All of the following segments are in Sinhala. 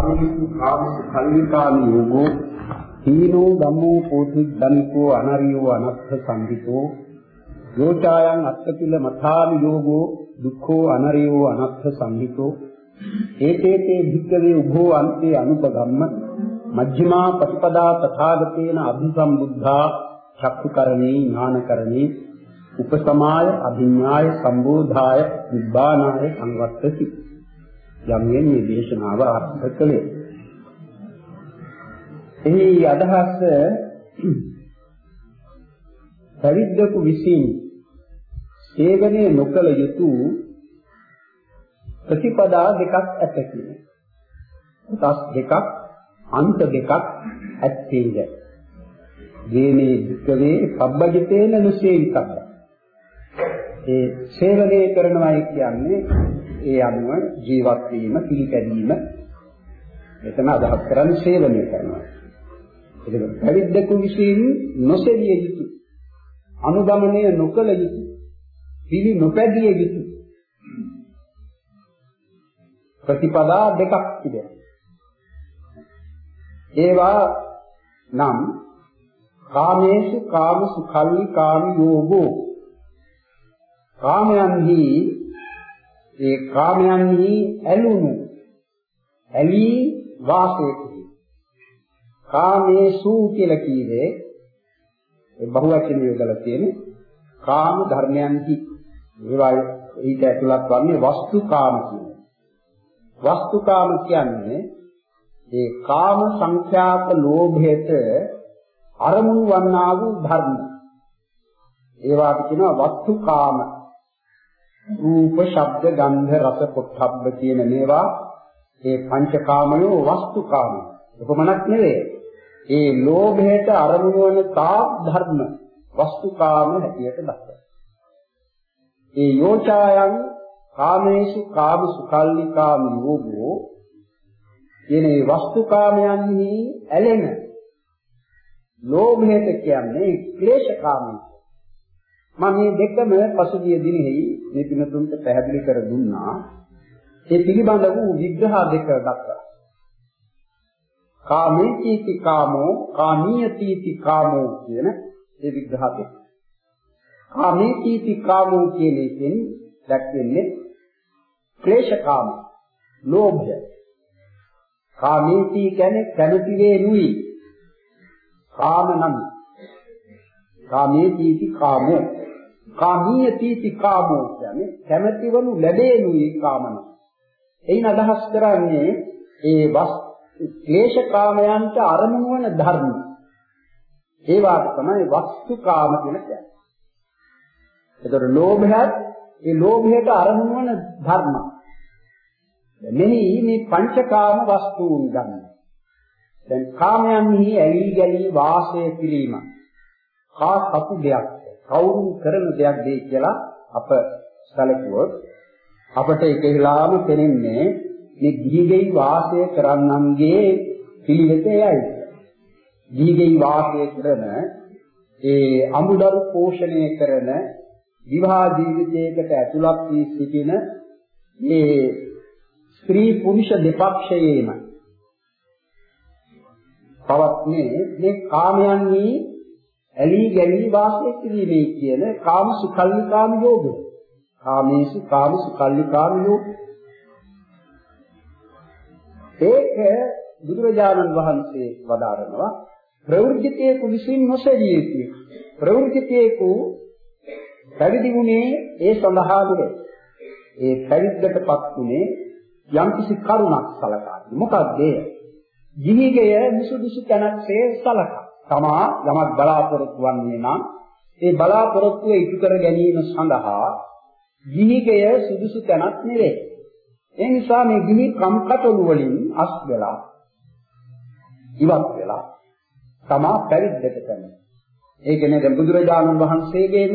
කාමසු කාමසු කල්ලිකාමි යෝගෝ හීනෝ ධම්මෝ පෝතිද්දනිකෝ අනරියෝ අනත්ථ සම්විතෝ යෝචායන් අත්තකිල මථාමි යෝගෝ දුක්ඛෝ අනරියෝ අනත්ථ සම්විතෝ. ඒතේතේ භික්ඛවේ උභෝ අන්තේ අනුපගම්ම මජ්ක්‍ධිමා පටිපදා තථාගතේන අභිසම්බුද්ධා චක්ඛුකරණේ ඥානකරණේ උපසමාය අභිඥාය සම්බෝධාය නිබ්බානාය සංවත්තති. යම්යෙන් මේ දේශනාව ආරම්භ කළේ. එහි අදහස පරිද්දකු විසින් සේවනයේ නොකල යුතු ප්‍රතිපදා දෙකක් ඇත කියන්නේ. කොටස් දෙකක් අන්ත දෙකක් ඇත්තේද. ගේනේ විකවේ පබ්බජිතේන නුසේවිතබ්බ. ඒ සේවනය කරනවායි කියන්නේ ඒ අනුව ජීවත් වීම පිළිපැදීම මෙතන අදහස් කරන්නේ සේවනය කරනවා. ඒක පැවිද්දකු විසින් නොසෙවිය යුතු අනුගමනය නොකළ යුතු පිළි නොපැදිය යුතු ප්‍රතිපදා දෙකක් තිබෙනවා. ඒවා නම් කාමේසු කාමසු කල්ලි කාම යෝගෝ කාමයන්හි ඒ කාමයන්හි ඇලුණු ඇලී වාසය කරයි. කාමේසු කියලා කීවේ ඒ බහුවචන යොදලා තියෙන්නේ කාම ධර්මයන්හි ඒවා ඊට ඇතුළත් වන්නේ වස්තු කාම කියන්නේ. වස්තු කාම කියන්නේ ඒ කාම සංඛ්‍යාත ලෝභයට අරමුණු වන්නා වූ ධර්ම. ඒවාට කියනවා වස්තු කාම රූප, ශබ්ද, ගන්ධ, රස, පොට්ටබ්බ කියන මේවා ඒ පංචකාමයෝ වස්තුකාම. උපමනක් නෙවෙයි. ඒ ලෝභයට අරමුණු වන තා ධර්ම වස්තුකාම හැටියට දක්වනවා. ඒ යෝචායන් කාමේසු කාම සුකල්ලිකාම යෝගෝ කියන ඒ වස්තුකාමයන්හි ඇලෙන ලෝභයට කියන්නේ ක්ලේශකාමී මම මේ දෙකම පසුගිය දිනෙහි මේ පිනතුන්ට පැහැදිලි කර දුන්නා. ඒ පිළිබඳ වූ විග්‍රහ දෙක දක්වා. කාමේතිති කාමෝ කාමීයතිති කාමෝ කියන ඒ විග්‍රහ දෙක. කාමේතිති කාමෝ කියන එකෙන් දැක්වෙන්නේ ක්ලේශකාම, ලෝභය. කාමේති කියන්නේ කැමති වේ නුයි. කාම නම් කාමේතිති කාමෝ කාමීය තීති කාමෝ කියන්නේ කැමැතිවනු ලැබේනුයි කාමන. එයින් අදහස් කරන්නේ ඒ වස් ක්ලේශ කාමයන්ට අරමුණු වන ධර්ම. ඒවාට තමයි වස්තු කාම කියලා කියන්නේ. ඒතර ලෝභයත් ඒ ලෝභයට අරමුණු වන ධර්ම. මෙහි මේ පංචකාම වස්තුන් ගන්න. දැන් කාමයන්හි ඇලී ගැලී වාසය කිරීම කා සතු දෙයක්. කවුරු කරන දෙයක් දෙයි කියලා අප සැලකුවොත් අපට ඒකෙලාම පෙනෙන්නේ මේ ගිහිගෙයි වාසය කරන්නන්ගේ පිළිවෙතයයි. ගිහිගෙයි වාසය කරන ඒ අමුදරු පෝෂණය කරන විවාහ ජීවිතයකට ඇතුළත් වී සිටින මේ ස්ත්‍රී පුරුෂ දෙපක්ෂයේම පවත්නේ මේ කාමයන්හි ඇලී ගැලී වාසය කිරීමේ කියන කාම සුකල්ලිකාම යෝගය. කාමේසු කාම සුකල්ලිකාම යෝග. ඒක බුදුරජාණන් වහන්සේ වදාරනවා ප්‍රවෘත්තියක විසින් නොසැලිය යුතුය. ප්‍රවෘත්තියක පැවිදි වුණේ ඒ සඳහා නෙවේ. ඒ පැවිද්දටපත් වුණේ යම්කිසි කරුණක් සලකා. මොකක්ද ඒ? ජීවිතය මිසුදුසු තැනක්සේ සලකා. තමා යමක් බලාපොරොත්තු වන්නේ නම් ඒ බලාපොරොත්තුව ඉටු කර ගැනීම සඳහා ගිහිගය සුදුසු තැනක් නෙවේ. ඒ නිසා මේ ගිහි කම්කටොළු වලින් අස් වෙලා ඉවත් වෙලා තමා පැවිද්දට පැන. ඒ කියන්නේ දැන් බුදුරජාණන් වහන්සේගේම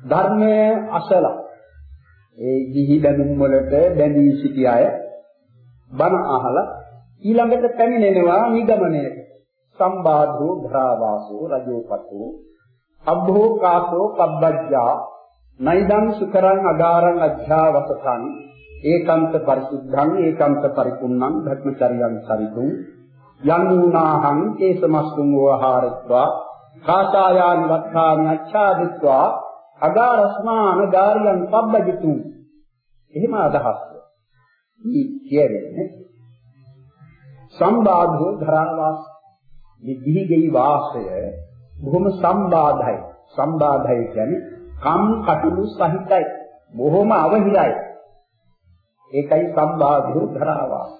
ධර්මය අසලා ඒ ගිහි බැඳුම් වලට බැඳී සිටි අය බණ අහලා ඊළඟට පැමිණෙනවා නිගමනයට. සම්බාධෝ ධරාවාසෝ රජෝපතෝ. අබ්බෝ කාසෝ කබ්බජ්ජා නයිදං සුකරං අගාරං අධ්‍යාවසතං. ඒකාන්ත පරිසුද්ධං ඒකාන්ත පරිපුන්නං භක්මචරියං සරිතුං. යන්නුනාහං කේසමස්සුං වහාරත්වා කාසායානි වත්තානි අච්ඡාදිත්වා. අගාරස්මාන ගාරියං පබ්බජිතුං. එහෙම අදහස්. මේ කියන්නේ සම්බාධෝ ධරාවාස මේ දිහිගෙයි වාසය බොහොම සම්බාධයි. සම්බාධයි කියන්නේ කම් කටළු සහිතයි. බොහොම අවහිරයි. ඒකයි සම්බාධෝ ධරාවාස.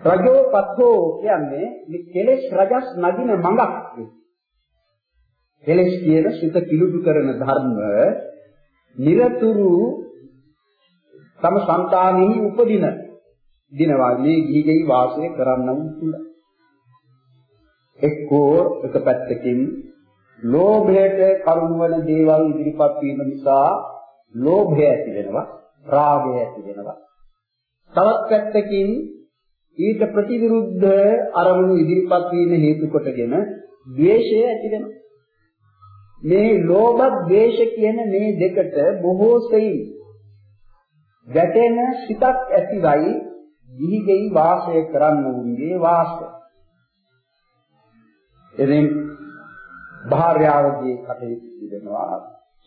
රජෝ පත්තෝ කියන්නේ මේ කෙලෙස් රජස් නදින මඟක්. කෙලෙස් කියන සිත කිලුඩු කරන ධර්ම නිරතුරු තම సంతානෙහි උපදින දිනවා මේ ගිහිගෙයි වාසය කරන්නම තුල එක්කෝ එක පැත්තකින් ලෝභයට කරුණ වන දේවල් ඉදිරිපත් වීම නිසා ලෝභය ඇති වෙනවා රාගය ඇති වෙනවා තවත් පැත්තකින් ඊට ප්‍රතිවිරුද්ධ අරමුණු ඉදිරිපත් වීම හේතු කොටගෙන ද්වේෂය ඇති වෙනවා මේ ලෝභ ද්වේෂ කියන මේ දෙකට බොහෝ සෙයින් ගැටෙන සිතක් ඇතිවයි දිහිගෙයි වාසය කරන්න වුන්ගේ වාසය. එදින් භාර්යාවගේ කටයුතු වෙනවා,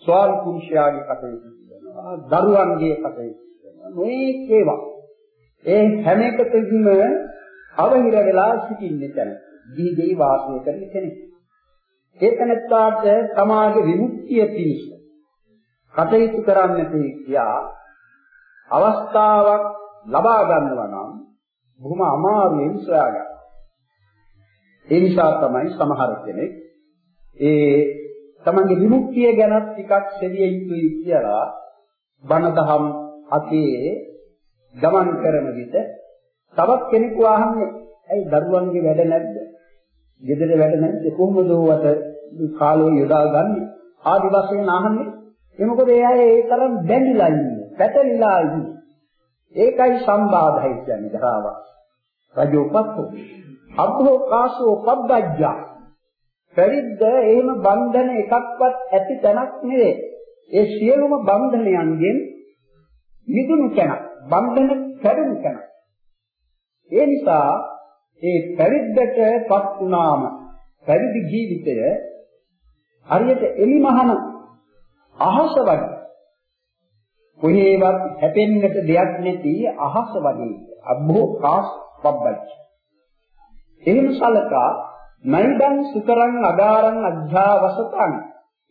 ස්වාමි පුරුෂයාගේ කටයුතු වෙනවා, දරුවන්ගේ කටයුතු වෙනවා. මේ ඒවා. ඒ හැම එකකින්ම අවහිර වෙලා සිටින්නේ තැන. දිහිගෙයි වාසය කරන කෙනෙක්. ඒක නැත්තාට සමාජ විමුක්තිය පිණිස කටයුතු කරන්නට කියා අවස්ථාවක් ලබා ගන්නවා නම් බොහොම අමාරුවෙන් සොයාගන්න. ඒ නිසා තමයි සමහර කෙනෙක් ඒ තමන්ගේ විමුක්තිය ගැන ටිකක් සෙවිය යුතුයි කියලා බණ දහම් අතේ ගමන් කරන විට තවත් කෙනෙකු අහන්නේ ඇයි දරුවන්ගේ වැඩ නැද්ද? ගෙදර වැඩ නැද්ද? කොහොමද ඔවට කාලය යොදා ගන්න? ආදි වශයෙන් අහන්නේ. ඒ මොකද ඒ අය ඒ තරම් බැඳිලා ඉන්නේ. පැටලිලා ඉන්නේ. ඒකයි සම්බාධයි කියන්නේ ධාව. රජෝපත්තු. අබ්බෝ කාසෝ පබ්බජ්ජා. පරිද්ද එහෙම බන්ධන එකක්වත් ඇති තැනක් නෙවේ. ඒ සියලුම බන්ධනයන්ගෙන් මිදුණු තැනක්. බන්ධන කැඩුණු තැනක්. ඒ නිසා ඒ පරිද්දටපත් වුණාම පරිදි ජීවිතය හරියට එලිමහන අහස වගේ කොහේවත් හැපෙන්නට දෙයක් නැති අහස වගේ අබ්බෝ කාස් පබ්බච්ච එහෙම සලකා නයිදං සුකරං අගාරං අධ්‍යාවසතං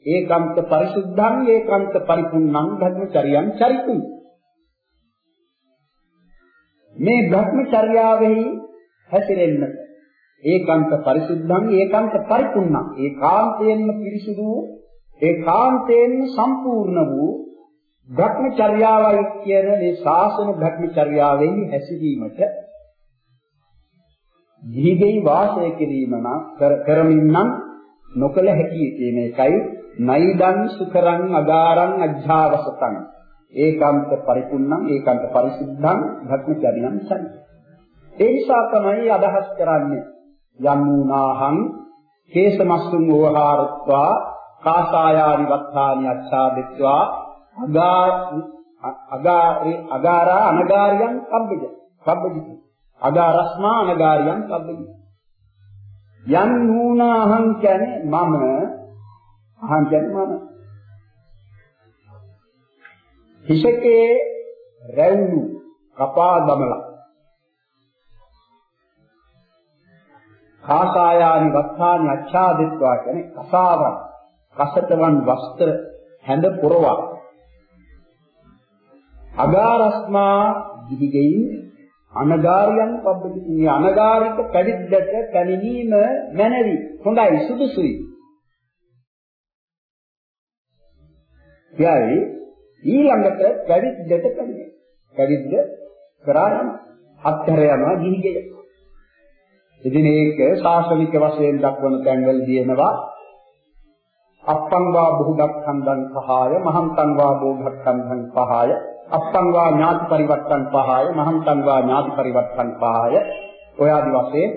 ඒකාන්ත පරිසුද්ධං ඒකාන්ත පරිපුන්නං ධර්මචරියං චරිතුං මේ භ්‍රමචර්යාවෙහි හැසිරෙන්නට ඒකාන්ත පරිසුද්ධං ඒකාන්ත පරිපුන්නං ඒකාන්තයෙන්ම පිරිසුදු ඒකාන්තයෙන්ම සම්පූර්ණ වූ භ්‍රමචර්යාවයි කියන මේ ශාසන භ්‍රමචර්යාවෙන් හැසිරීමට දීගෙයි වාසය කිරීම නම් කරමින් නම් නොකල හැකි කියන එකයි නයිදං සුකරං අගාරං අජ්ජාවසතං. ඒකාන්ත පරිපුන්නං ඒකාන්ත පරිසුද්ධං භක්මචරියං සයි. ඒ නිසා තමයි අදහස් කරන්නේ. යම්මුනාහං කේසමස්සුං ඕහාරත්වා කාසායානි වත්තානි අච්ඡාදිත්වා අගා අගාරි අගාරා අනගාරියං කබ්බජ කබ්බජ අගාරස්මා අනගාරියං කබ්බජ යම් නූනාහං කියන්නේ මම. අහං කියන්නේ මම. හිසකේ රැවුණු කපා දමලා. කාසායානි වත්තානි අච්ඡාදිත්වා කියන්නේ කසාවන්. කසටවන් වස්ත්‍ර හැඳ පුරවා. අගාරස්මා දිවිගෙයින් අනගාරියන් පබ්බති. මේ අනගාරික පැවිද්දට පැමිණීම මැනවි. හොඳයි සුදුසුයි. යයි ඊළඟට පැවිද්දට පැමිණෙයි පැවිද්ද කරා යන අත්හැර යනවා දිවිගෙය ඉතින් ඒක ශාසනික වශයෙන් දක්වන තැන්වල දිනනවා. අප්පං වා බුහුදක්ඛන්දං පහය මහන්තං වා බෝධක්ඛන්දං පහය. අප්පං වා ඥාති පරිවර්තන් පහය මහන්තං වා ඥාති පරිවර්තන් පහය ඔය ආදි වශයෙන්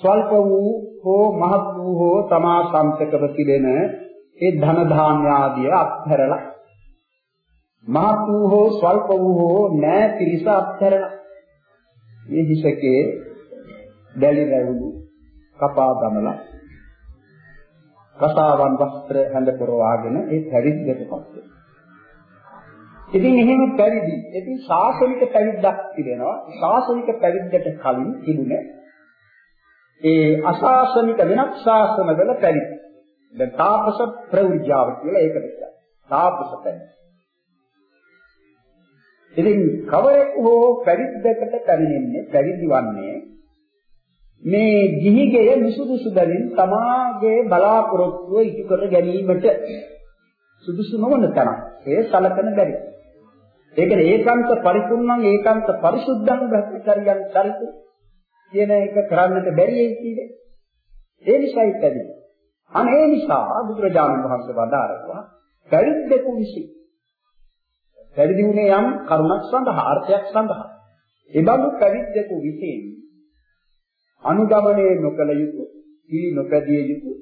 ස්වල්ප වූ හෝ මහත් වූ හෝ තමා සම්පතකව තිබෙන ඒ ධන ධාන්‍ය ආදිය අත්හැරලා මහත් වූ හෝ ස්වල්ප වූ හෝ නෑ පිරිස අත්හැරන මේ හිසකේ දැලි රැවුණු කපා දමලා කසාවන් වස්ත්‍ර හැඳ පොරවාගෙන ඒ පැවිද්දටපත් වෙනවා. ඉතින් එහෙම පැවිදි. ඉතින් ශාසනික පැවිද්දක් තිබෙනවා. ශාසනික පැවිද්දට කලින් තිබුණේ ඒ අශාසනික වෙනත් ශාසනවල පැවිදි. දැන් තාපස ප්‍රවෘජාව කියලා ඒකට කියනවා. තාපස පැවිදි. ඉතින් කවරෙක් හෝ පැවිද්දකට පැමිණෙන්නේ පැවිදි වන්නේ මේ ගිහිගෙය මිසුදුසු බැවින් තමාගේ බලාපොරොත්තුව ඉටු කර ගැනීමට සුදුසු නොවන තරම් ඒ සලකන බැරි. ඒ කියන්නේ ඒකාන්ත පරිපූර්ණං ඒකාන්ත පරිසුද්ධං භක්තිචර්යයන් චරිත කියන එක කරන්නට බැරි ඒ කියන්නේ. ඒ නිසායි පැවිදි. අනේ ඒ නිසා බුදුරජාණන් වහන්සේ වදාරනවා පැවිද්දකු විසින් පැවිදි වුණේ යම් කරුණක් සඳහා අර්ථයක් සඳහා. ඒ බඳු පැවිද්දකු විසින් අනුගමනය නොකළ යුතු, පිළි නොපැදිය යුතු,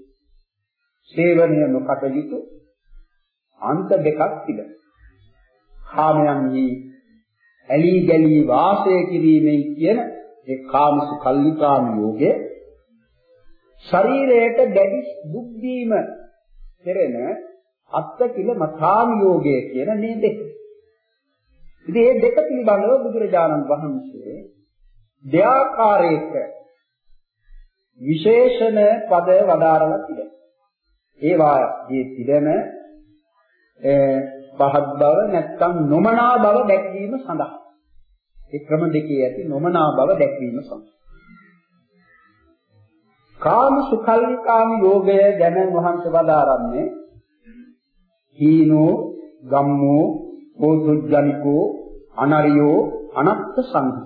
සේවනය නොකට යුතු අන්ත දෙකක් තිබෙනවා. කාමයන්හි ඇලී ගලී වාසය කිරීමෙන් කියන ඒ කාමසු කල්ලිකාම යෝගය ශරීරයට දැඩි දුක් දීම කෙරෙන අත්ත කිල මථාම යෝගය කියන මේ දෙක. ඉතින් මේ දෙක පිළිබඳව බුදුරජාණන් වහන්සේ දෙආකාරයක විශේෂණ පද වදාරලා තිබෙනවා. ඒවායේ තිබෙන පහත් බව නැත්නම් නොමනා බව දැක්වීම සඳහා. ඒ ක්‍රම දෙකේ ඇති නොමනා බව දැක්වීම සඳහා. කාම සුඛල්ලිකාම යෝගය ගැන වහන්සේ වදාරන්නේ හීනෝ ගම්මෝ කෝතුජ්ජනිකෝ අනරියෝ අනත්ත සංඝ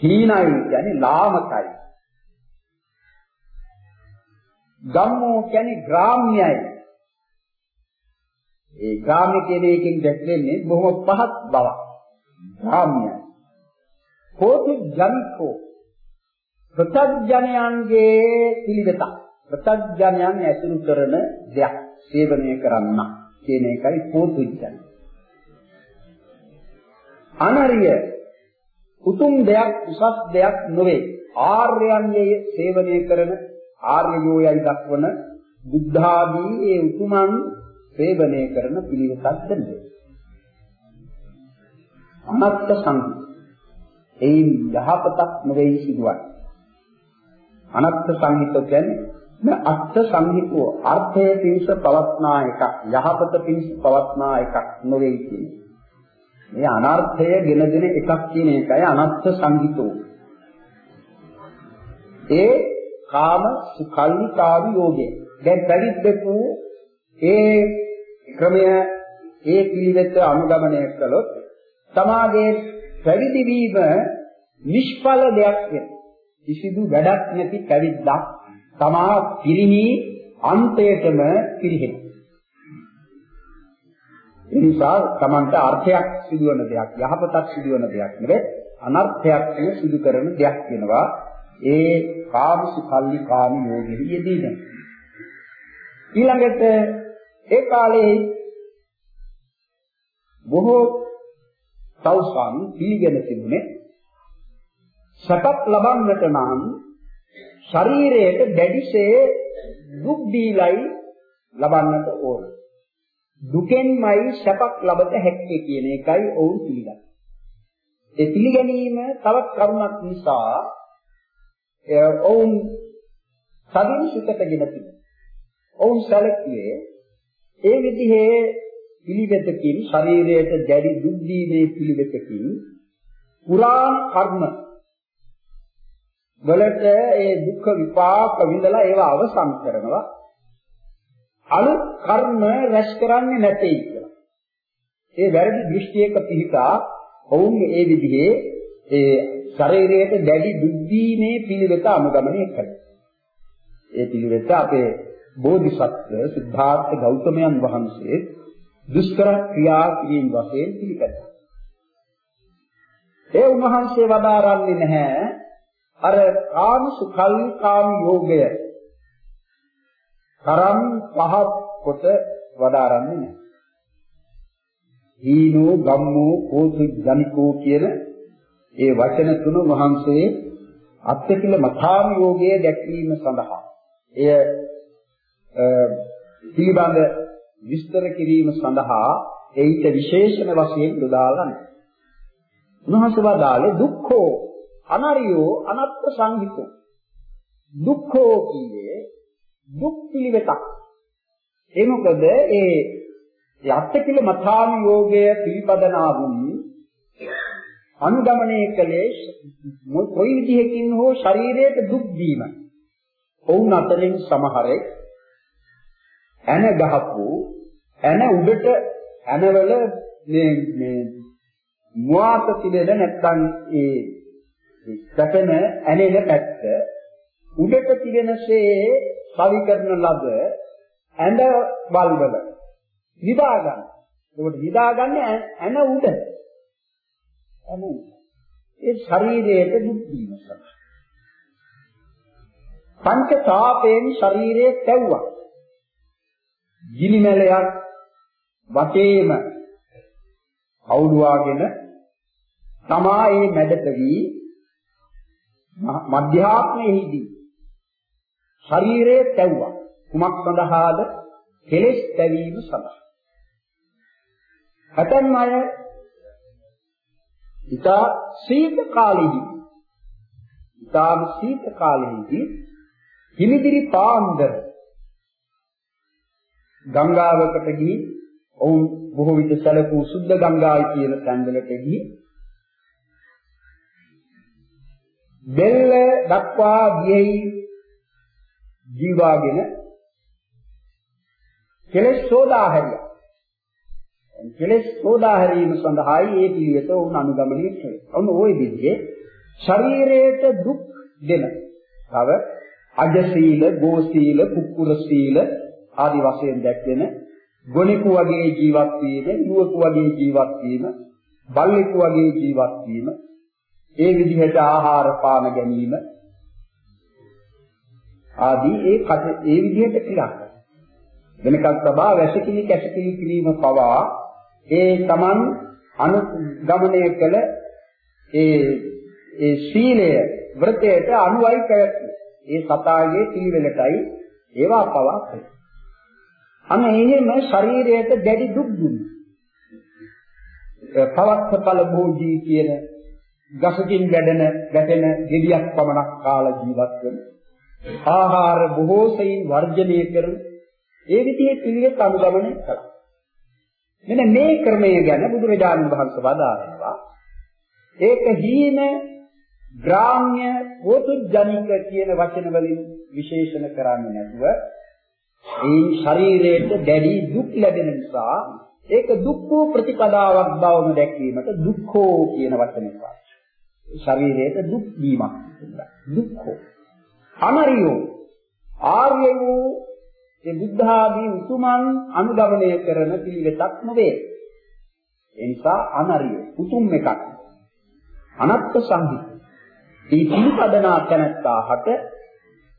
හීනයි කියන්නේ ලාමකයි ගම්මෝ කියන්නේ ග්‍රාම්‍යයි ඒ ග්‍රාම්‍ය කියන එකෙන් දැක්වෙන්නේ බොහොම පහත් බවක් ග්‍රාම්‍යයි කෝතුජ්ජනිකෝ ප්‍රත්‍යඥයන්ගේ පිළිවෙත ප්‍රත්‍යඥයන් ඇසුරු කරන දෙයක් සේවනය කරන්න කියන එකයි පෝතුජ්ජන. අනරිය උතුම් දෙයක් උසස් දෙයක් නොවේ. ආර්යයන්ගේ සේවනය කරන ආර්යයෝයයි දක්වන බුද්ධාදී ඒ උතුමන් සේවනය කරන පිළිවෙතක් දෙන්නේ. අනත්ත සංඝ. එයින් යහපතක් නොවේ සිදුවන්නේ. අනත්ත සංහිත කියන්නේ අත්ථ සංහිතෝ අර්ථයේ පිණිස පවත්නා එකක් යහපත පිණිස පවත්නා එකක් නොවේ කියන්නේ. මේ අනර්ථය ගෙන දෙන එකක් කියන එකයි අනත්ථ සංහිතෝ. ඒ කාම සුඛල්ලිකාවි යෝගය. දැන් පැවිද්දකු ඒ ක්‍රමය ඒ පිළිවෙත අනුගමනය කළොත් තමාගේ පැවිදි වීම නිෂ්ඵල දෙයක් වෙනවා. කිසිදු වැඩක් නැති පැවිද්දක් තමා පිරිණි අන්තයටම පිරිහෙනවා. ඒ නිසා Tamanta අර්ථයක් සිදුවන දෙයක් යහපතක් සිදුවන දෙයක් නෙවෙයි අනර්ථයක් සිදු කරන දෙයක් වෙනවා. ඒ කාමසු කල්ලි කාම යෝගෙහි යෙදීම. ඊළඟට ඒ කාලේ බොහෝ තවුසන් පිළිගෙන තිබුණේ සැපක් ලබන්නට නම් ශරීරයට දැඩිසේ දුක් දීලයි ලබන්නට ඕන. දුකෙන්මයි සැපක් ලබත හැක්කේ කියන එකයි ඔවුන් පිළිගන්නේ. ඒ පිළිගැනීම තවත් කරුණක් නිසා ඔවුන් සදින් සිතටගෙන තිබෙනවා. ඔවුන් සැලකුවේ ඒ විදිහේ පිළිවෙතකින් ශරීරයට දැඩි දුක් දීමේ පිළිවෙතකින් පුරාණ කර්ම වලට ඒ දුක් විපාක විඳලා ඒවා අවසන් කරනවා අලුත් කර්ම රැස් කරන්නේ නැtei කියලා. ඒ වැරදි දෘෂ්ටියක පිහිටා ඔවුන් ඒ විදිහේ ඒ ශරීරයට දැඩි දුක් දීමේ පිළිවෙත අනුගමනය කරනවා. ඒ පිළිවෙත අපේ බෝධිසත්ව සිද්ධාර්ථ ගෞතමයන් වහන්සේ දුෂ්කර ක්‍රියා කිරීම වශයෙන් පිළිපැදා. ඒ උන්වහන්සේ වදාරන්නේ නැහැ අර කාම සුඛල් කාම යෝගය තරම් පහත් කොට වදාරන්නේ නැහැ. හීනෝ ගම්මෝ කෝතු ජනිකෝ කියන ඒ වචන තුන වහන්සේ අත්තිකිල මථාම යෝගයේ දැක්වීම සඳහා එය පිළිබඳ විස්තර කිරීම සඳහා ඒිට විශේෂණ වශයෙන් යොදාලා නැහැ. උන්වහන්සේ වදාළේ දුක්ඛෝ අනරියෝ අනත්ත් සංහිතෝ. දුක්ඛෝ කියේ දුක් පිළිවෙතක්. ඒ මොකද ඒ යත්තිකිල මථාම යෝගයේ පිළිපදනා වුන් අනුගමනය කළේ කොයි විදිහකින් හෝ ශරීරයට දුක් දීම. ඔවුන් අතරින් සමහරෙක් ඇන ගහපු ඇන උඩට ඇනවල මේ මේ මුවාත තිබෙන නැත්නම් ඒ සැපෙන ඇනෙන පැත්ත උඩට තිබෙනසේ සවි කරන ලද ඇඳ වල්වල විදා ගන්න. ඒකට විදා ගන්න ඇන උඩ. ඇන ඒ ශරීරයට දුක් දීම සඳහා. පංච තාපයෙන් ශරීරයේ තැව්වා. ගිනිමැලයක් වටේම අවුලුවාගෙන තමා ඒ මැදට වී මධ්‍යාත්මයේදී ශරීරයේ තැව්වා. කුමක් සඳහාද? කෙලෙස් තැවීම සඳහා. හතන් අය ඉතා සීත කාලෙහි ඉතාම සීත කාලෙහිදී හිමිදිරි පාන්දර ගංගාවකට ගිහින් ඔවුන් බොහෝ විට සැලකූ සුද්ධ ගංගායි කියන තැන්වලට ගිහින් බෙල්ල දක්වා ගියෙහි ජීවාගෙන කෙලෙස් සෝදා හැරියා. කෙලෙස් සෝදා හැරීම සඳහායි ඒ පිළිවෙත උන් අනුගමනය කළේ. ඔන්න ওই විදිහේ ශරීරයට දුක් දෙන. තව අජසීල, ගෝසීල, කුක්කුර සීල ආදි වශයෙන් දැක්වෙන ගොනිකු වගේ ජීවත් වීම, නුවකු වගේ ජීවත් වීම, බල්ලෙකු වගේ ජීවත් වීම, ඒ විදිහට ආහාර පාන ගැනීම ආදී ඒ ඒ විදිහට ක්‍රියා කරනවා. වෙනකක් තබා වැසිකිලි කැසිකිලි කිරීම පවා ඒ Taman අනුගමනය කළ ඒ ඒ සීලය වෘතයට අනුවයි පැවැත්ම. ඒ සතාගේ පිළිවෙලටයි ඒවා පවා කරන්නේ. අන්න එහෙම ශරීරයට දැඩි දුක් දුන්නා. පවත්තපල භෝජී කියන ගසකින් වැඩෙන ගැටෙන ගෙඩියක් පමණක් කාලා ජීවත් වෙන ආහාර බොහෝ සෙයින් වර්ජනය කරන ඒ විදිහේ පිළිවෙත් අනුගමනය කළා. මෙන්න මේ ක්‍රමය ගැන බුදුරජාණන් වහන්සේ වදාළා. ඒක හීන ග්‍රාම්‍ය පොතුජනික කියන වචන වලින් විශේෂණ කරන්නේ නැතුව ඒ ශරීරයට දැඩි දුක් ලැබෙන නිසා ඒක දුක් වූ ප්‍රතිපදාවක් බවම දැක්වීමට දුක්ඛෝ කියන වචනේ පාවිච්චි. ශරීරයට දුක් දීමක් දුක්ඛෝ. අනරියෝ ආර්ය වූ ඒ බුද්ධ ආදී උතුමන් අනුගමනය කරන පිළිවෙතක් නොවේ. ඒ නිසා අනරිය උතුම් එකක්. අනත්ත් සංහිත. මේ පිළිපදනා තැනත්තාට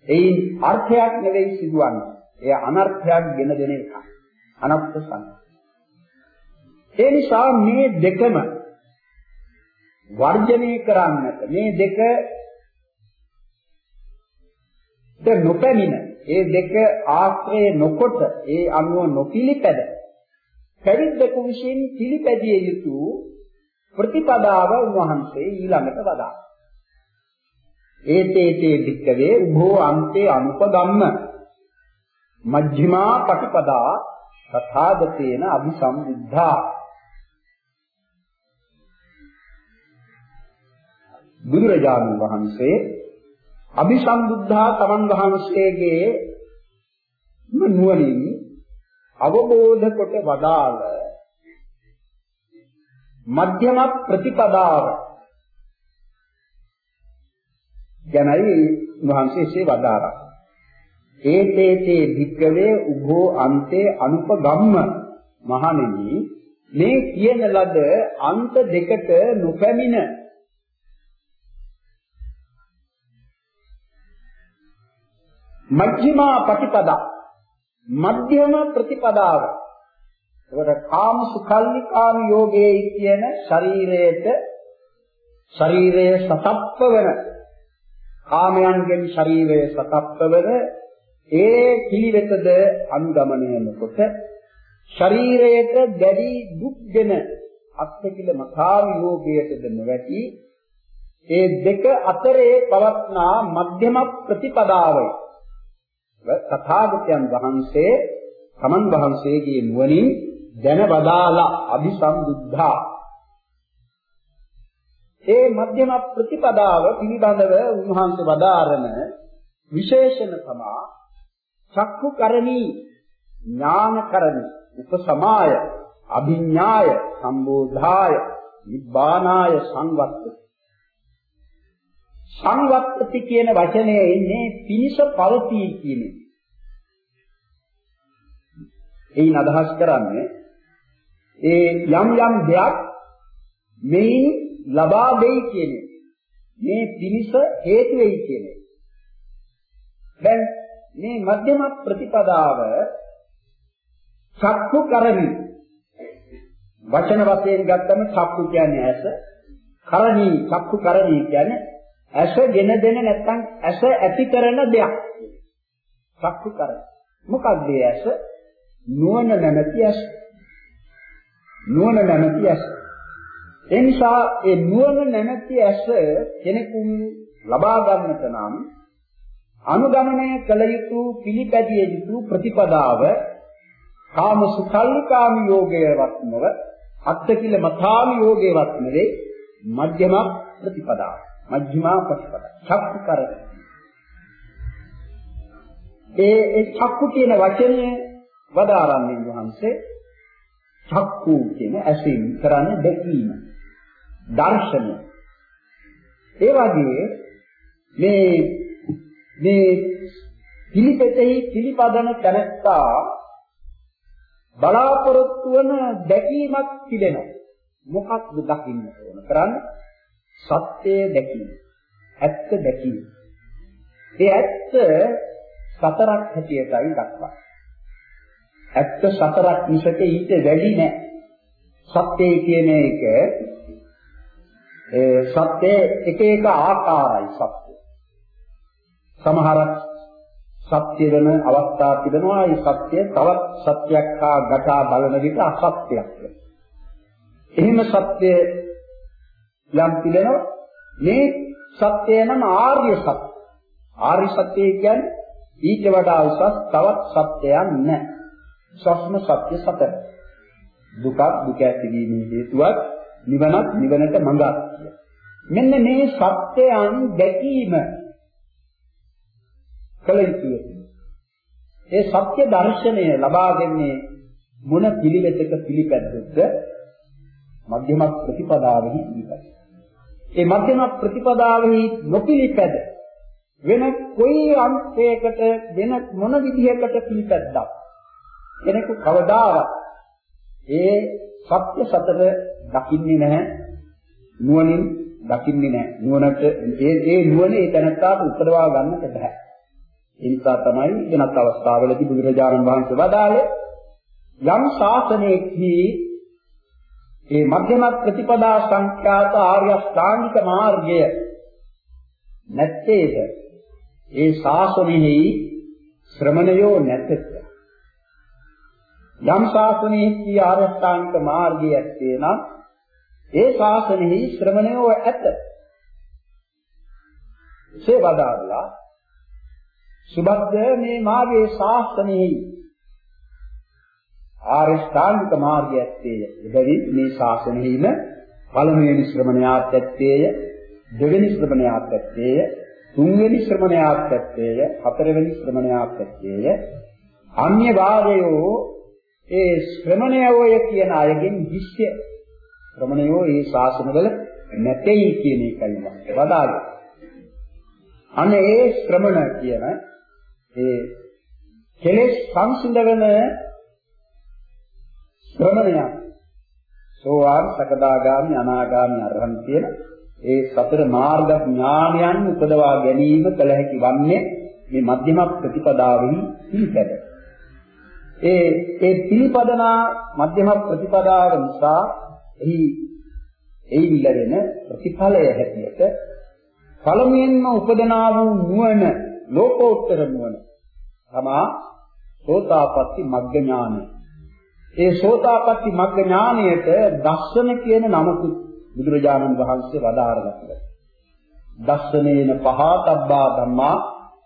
එයින් අර්ථයක් නෙවෙයි සිදුවන්නේ. එය අනර්ථයක් ගෙන දෙන එකක්. අනත්ත් සංහිත. ඒ නිසා මේ දෙකම වර්ජනය කරන්නට මේ දෙක ද නොපැමිණ ඒ දෙක ආශ්‍රය නොකොට ඒ අනුව නොපිලිපැද පැවිද්දකු විසින් පිළිපැදිය යුතු ප්‍රතිපදාව උන්වහන්සේ ඊළඟට වදා. ඒතේතේ භික්කවේ උභෝ අන්තේ අනුපගම්ම මජ්ක්‍ධිමා පටිපදා තථාගතේන අபிසම්බුද්ධා බුදුරජාණන් වහන්සේ අபிසම්බුද්ධා තමන් වහන්සේගේ නුවණින් අවබෝධ කොට වදාළ මධ්‍යම ප්‍රතිපදාව ගැනයි වහන්සේසේ වදාරා. ඒතේතේ භික්කවේ උභෝ අන්තේ අනුපගම්ම. මහණෙනි මේ කියන ලද අන්ත දෙකට නොපැමිණ. මජ්ක්‍ධිමා ප්‍රතිපදා. මධ්‍යම ප්‍රතිපදාව. ඒකට කාම සුඛල්ලි කාම යෝගේ කියන ශරීරයට ශරීරය සතප්ප වෙන. කාමයන්ගෙන් ශරීරය සතප්ප වෙන ඒ පිළිවෙතද අනුගමනය කොට ශරීරයට දැඩි දුක් දෙන අත්තිකිල මකාම යෝගයටද නොවැටි ඒ දෙක අතරේ පවත්නා මධ්‍යම ප්‍රතිපදාවයි. තථාගතයන් වහන්සේ තමන් වහන්සේගේ නුවණින් දැන වදාලා අபிසම්බුද්ධා. ඒ මධ්‍යම ප්‍රතිපදාව පිළිබඳව උන්වහන්සේ වදාරන විශේෂණ තමා චක්කුකරණී ඥානකරණී උපසමාය අභිඥාය සම්බෝධාය නිබ්බානාය සංවත්තති සංවත්තති කියන වචනය එන්නේ පිනිස පවතී කියන එක. එයින් අදහස් කරන්නේ ඒ යම් යම් දෙයක් මෙයින් ලබා දෙයි කියන එක. මේ පිනිස හේතු වෙයි කියන එක. දැන් මේ මධ්‍යම ප්‍රතිපදාව චක්කු කරණි වචන වශයෙන් ගත්තම චක්කු කියන්නේ ඇස. කරණී චක්කු කරණී කියන්නේ ඇස ගෙන දෙන නැත්නම් ඇස ඇති කරන දෙයක්. චක්කු කරණි මොකක්ද ඒ ඇස? නුවණ නැමැති ඇස. නුවණ නැමැති ඇස. ඒ නිසා ඒ නුවණ නැමැති ඇස කෙනෙකුන් ලබා ගන්නට නම් අනුගමනය කළ යුතු පිළිපැදිය යුතු ප්‍රතිපදාව කාම සුඛල්ලිකාම යෝගයවත් නොව අත්තිකිල මතාම යෝගයවත් නෙවේ මධ්‍යම ප්‍රතිපදාව මධ්‍යමා ප්‍රතිපදාව චක්කු කරද ඒ ඒ චක්කු කියන වචනේ වදාරන්නේ වහන්සේ චක්කු කියන ඇසින් කරන්නේ දැකීම. දර්ශනය. ඒ වගේ මේ මේ පිළිපෙතෙහි පිළිපදන තැනත්තා බලාපොරොත්තු වන දැකීමක් තිබෙනවා. මොකක්ද දකින්න ඕන කරන්නේ? සත්‍යය දැකීම. ඇත්ත දැකීම. ඒ ඇත්ත සතරක් හැටියටයි දක්වන්නේ. ඇත්ත සතරක් මිසක ඊට වැඩි නෑ. සත්‍යය කියන එක ඒ සත්‍ය එක එක ආකාරයි සත්‍ය. සමහරක් සත්‍ය වෙන අවස්ථා තිබෙනවා. ඒ සත්‍ය තවත් සත්‍යයක් හා ගැටා බලන විට අසත්‍යයක් එහෙම සත්‍ය යම් තිබෙනවා. මේ සත්‍ය නම් ආර්ය සත්‍ය. ආර්ය සත්‍ය කියන්නේ ඊට වඩා උසස් තවත් සත්‍යයක් නැහැ. සස්ම සත්‍ය සතර. දුක දුක ඇතිවීමේ හේතුවක් නිවනත් නිවනට මඟක්. මෙන්න මේ සත්‍යයන් දැකීම කළ යුතුය. ඒ සත්‍ය දර්ශනය ලබා දෙන්නේ මොන පිළිවෙතක පිළිපැද්දද මධ්‍යම ප්‍රතිපදාවෙහි පිළිපැද. ඒ මධ්‍යම ප්‍රතිපදාවෙහි නොපිළිපැද වෙන කොයි අන්තයකට වෙන මොන විදිහකට පිළිපැද්දක් කෙනෙකු කවදාවත් ඒ සත්‍ය සතර දකින්නේ නැහැ නුවණින් දකින්නේ නැහැ නුවණට ඒ ඒ නුවණ ඒ තැනත්තාට උපදවා ගන්නට බෑ ඒ නිසා තමයි වෙනත් අවස්ථාවලදී බුදුරජාණන් වහන්සේ වදාළේ යම් ශාසනයේහි මේ මධ්‍යම ප්‍රතිපදා සංඛ්‍යාත ආර්ය ශ්‍රාණික මාර්ගය නැත්තේද? ඒ ශාසනයෙහි ශ්‍රමණයෝ නැතද යම් ශාසනයෙහි ආර්ය ශ්‍රාණික මාර්ගය ඇත්තේ නම් ඒ ශාසනයෙහි ශ්‍රමණයෝ ඇත. සේවදාලා සුබද්ද මේ මාගේ ශාස්ත්‍රණෙහි ආර්ය ශ්‍රාන්තික මාර්ගය ඇත්තේය. එබැවින් මේ ශාසනයෙහිම පළමුවෙනි ශ්‍රමණයාත් ඇත්තේය, දෙවෙනි ශ්‍රමණයාත් ඇත්තේය, තුන්වෙනි ශ්‍රමණයාත් ඇත්තේය, හතරවෙනි ශ්‍රමණයාත් ඇත්තේය. අන්‍ය වාදයෝ ඒ ශ්‍රමණයෝය කියන අයගෙන් හිස්ය. ශ්‍රමණයෝ ඒ ශාසනවල නැtei කියන එකයි වදාළේ. අනේ ඒ ශ්‍රමණ කියන ඒ කෙලෙස් සංසිඳවන ශ්‍රමණයන් සෝවාන් සකදාගාමි අනාගාමි අරහන් කියන ඒ සතර මාර්ග ඥානයන් උපදවා ගැනීම කළ හැකි වන්නේ මේ මධ්‍යම ප්‍රතිපදාවෙහි පිළිපැද. ඒ ඒ පිළිපදනා මධ්‍යම ප්‍රතිපදාව නිසා එහි එයි ලැබෙන ප්‍රතිඵලය හැටියට පළමුවෙන්ම උපදනා වූ නුවණ ලෝකෝත්තර නුවණ තමා සෝතාපට්ටි මග්ග ඥානය. ඒ සෝතාපට්ටි මග්ග ඥානයට දස්සන කියන නමකුත් බුදුරජාණන් වහන්සේ වදාරලා දස්සනේන පහතබ්බා ධම්මා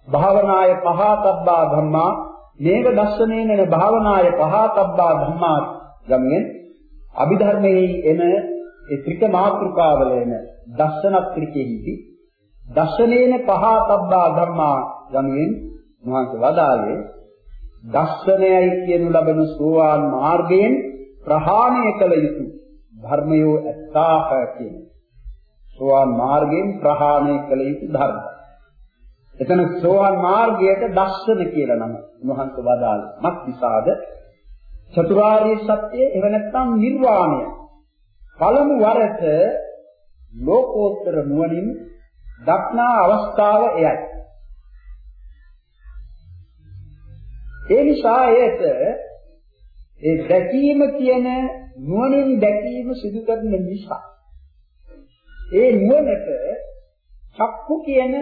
භාවනාය පහතබ්බා ධම්මා මේක දස්සනේන භාවනාය පහතබ්බා ධම්මා ගමෙන් අභිධර්මයේ එන ඒ ත්‍රික මාත්‍රිකාවල එන දස්සන ත්‍රිකෙහිදී දස්සනේන පහතබ්බා ධම්මා ගමෙන් මහත් වදාළේ දස්සනයයි කියනු ලබන සෝවාන් මාර්ගයෙන් ප්‍රහාණය කළ යුතු ධර්මයෝ ඇත්තාහ කියන සෝවාන් මාර්ගයෙන් ප්‍රහාණය කළ යුතු ධර්ම. එතන සෝවාන් මාර්ගයට දස්සන කියලා නම උන්වහන්සේ වදාළා. මක් නිසාද? චතුරාර්ය සත්‍ය එව නැත්නම් නිර්වාණය. පළමු වරට ලෝකෝත්තර නුවණින් දක්නා අවස්ථාව එයයි. ඒ නිසා එයට ඒ දැකීම කියන නුවණින් දැකීම සිදු කරන නිසා ඒ නුවණට චක්කු කියන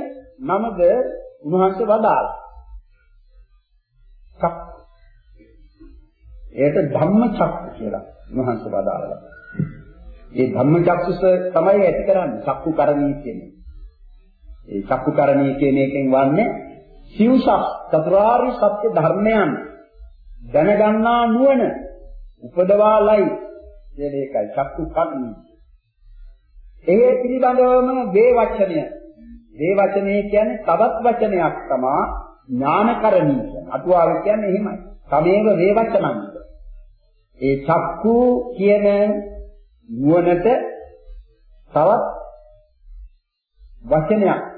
නමද උන්වහන්සේ වදාළා. චක්කු. ඒකට ධම්ම චක්කු කියලා උන්වහන්සේ වදාළා. ඒ ධම්ම චක්කුස තමයි ඇති කරන්නේ චක්කු කරණී කියන්නේ. ඒ චක්කු කරණී කියන එකෙන් වන්නේ සිව්සක් චතුරාර්ය සත්‍ය ධර්මයන් දැනගන්නා නුවණ උපදවාලයි කියන එකයි චක්කු කරණී. ඒ පිළිබඳවම වේ වචනය. වේ වචනය කියන්නේ තවත් වචනයක් තමා ඥානකරණී කියන. අටුවාව කියන්නේ එහෙමයි. තමේව වේ වචනං. ඒ චක්කු කියන නුවණට තවත් වචනයක්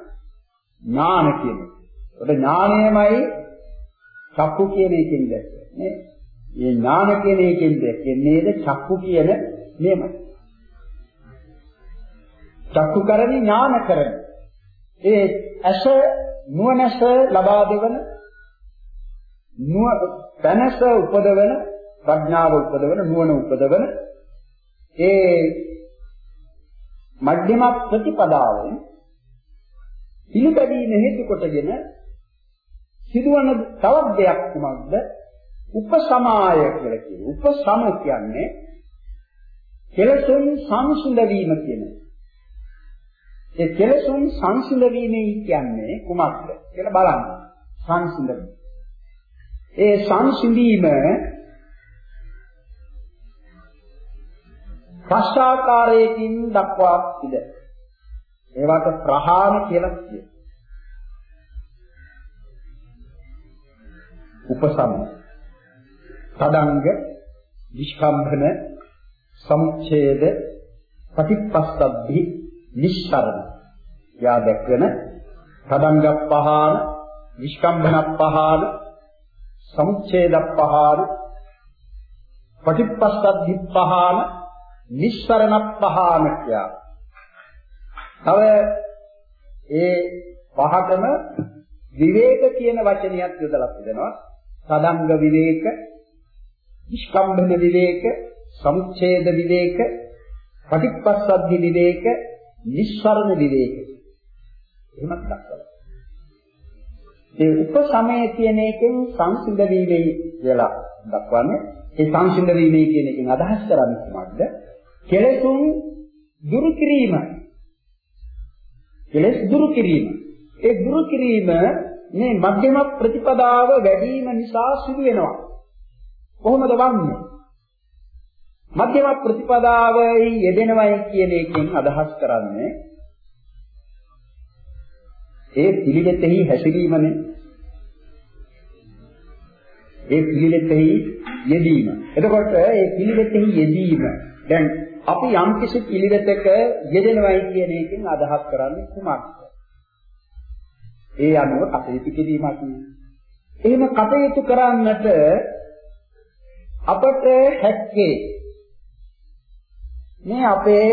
ඥාන කියන එක. ඒ ඥානයමයි චක්කු කියන එකෙන් දැක්කේ. නේ? මේ ඥාන කියන එකෙන් දැක්කේද චක්කු කියන නියමයි. චක්කු කරණි ඥාන කරණි. ඒ ඇස නුවණැස ලබා දෙවන නුව තනස උපදවන ප්‍රඥාව උපදවන නුවණ උපදවන ඒ මධ්‍යම ප්‍රතිපදාවෙන් පිළිපැදීම හේතු කොටගෙන සිදුවන තවත් දෙයක් කුමක්ද? උපසමාය කියලා කියන්නේ. උපසම කියන්නේ කෙලසුන් සංසුඳ වීම කියන ඒ කෙලසුන් සංසිඳ වීමයි කියන්නේ කුමක්ද කියලා බලන්න. සංසිඳ වීම. ඒ සංසිඳීම පශ්චාකාරයකින් දක්වා ඉද. ඒවට ප්‍රහාණ කියලා කියනවා. උපසම තදංග විස්කම්භන සමුච්ඡේද පටිපස්සද්ධි නිස්සරණ යා දැක්වෙන තදංග පහාන විස්කම්භන පහාන සමුච්ඡේද පහාන පටිපස්සද්ධි පහාන නිස්සරණ පහාන කියා. තව ඒ පහටම විවේක කියන වචනයක් යොදලා තිබෙනවා. සදංග විවේක, නිෂ්කම්භන විවේක, සමුච්ඡේද විවේක, පටිපස්සද්ධි විවේක, නිස්සරණ විවේක. එහෙමත් දක්වලා. ඒ උපසමය කියන එකෙන් සංසිඳ වීමේ කියලා දක්වන්නේ. ඒ සංසිඳ වීමේ කියන එකෙන් අදහස් කරන්නේ මොකක්ද? කෙලෙසුන් දුරු කිරීම. කෙලෙස් දුරු කිරීම. ඒ දුරු කිරීම මේ මධ්‍යම ප්‍රතිපදාව වැඩි වීම නිසා සිදු වෙනවා. කොහොමද වන්නේ? මධ්‍යම ප්‍රතිපදාවේ යෙදෙනවයි කියන එකෙන් අදහස් කරන්නේ ඒ පිළිවෙතෙහි හැසිරීමනේ. ඒ පිළිවෙතෙහි යෙදීම. එතකොට ඒ පිළිවෙතෙහි යෙදීම දැන් අපි යම් කිසි පිළිවෙතක යෙදෙනවයි කියන එකෙන් අදහස් කරන්නේ කුමක්ද? ඒ අනුව කටයුතු කිරීමක්. එහෙම කටයුතු කරන්නට අපට හැක්කේ මේ අපේ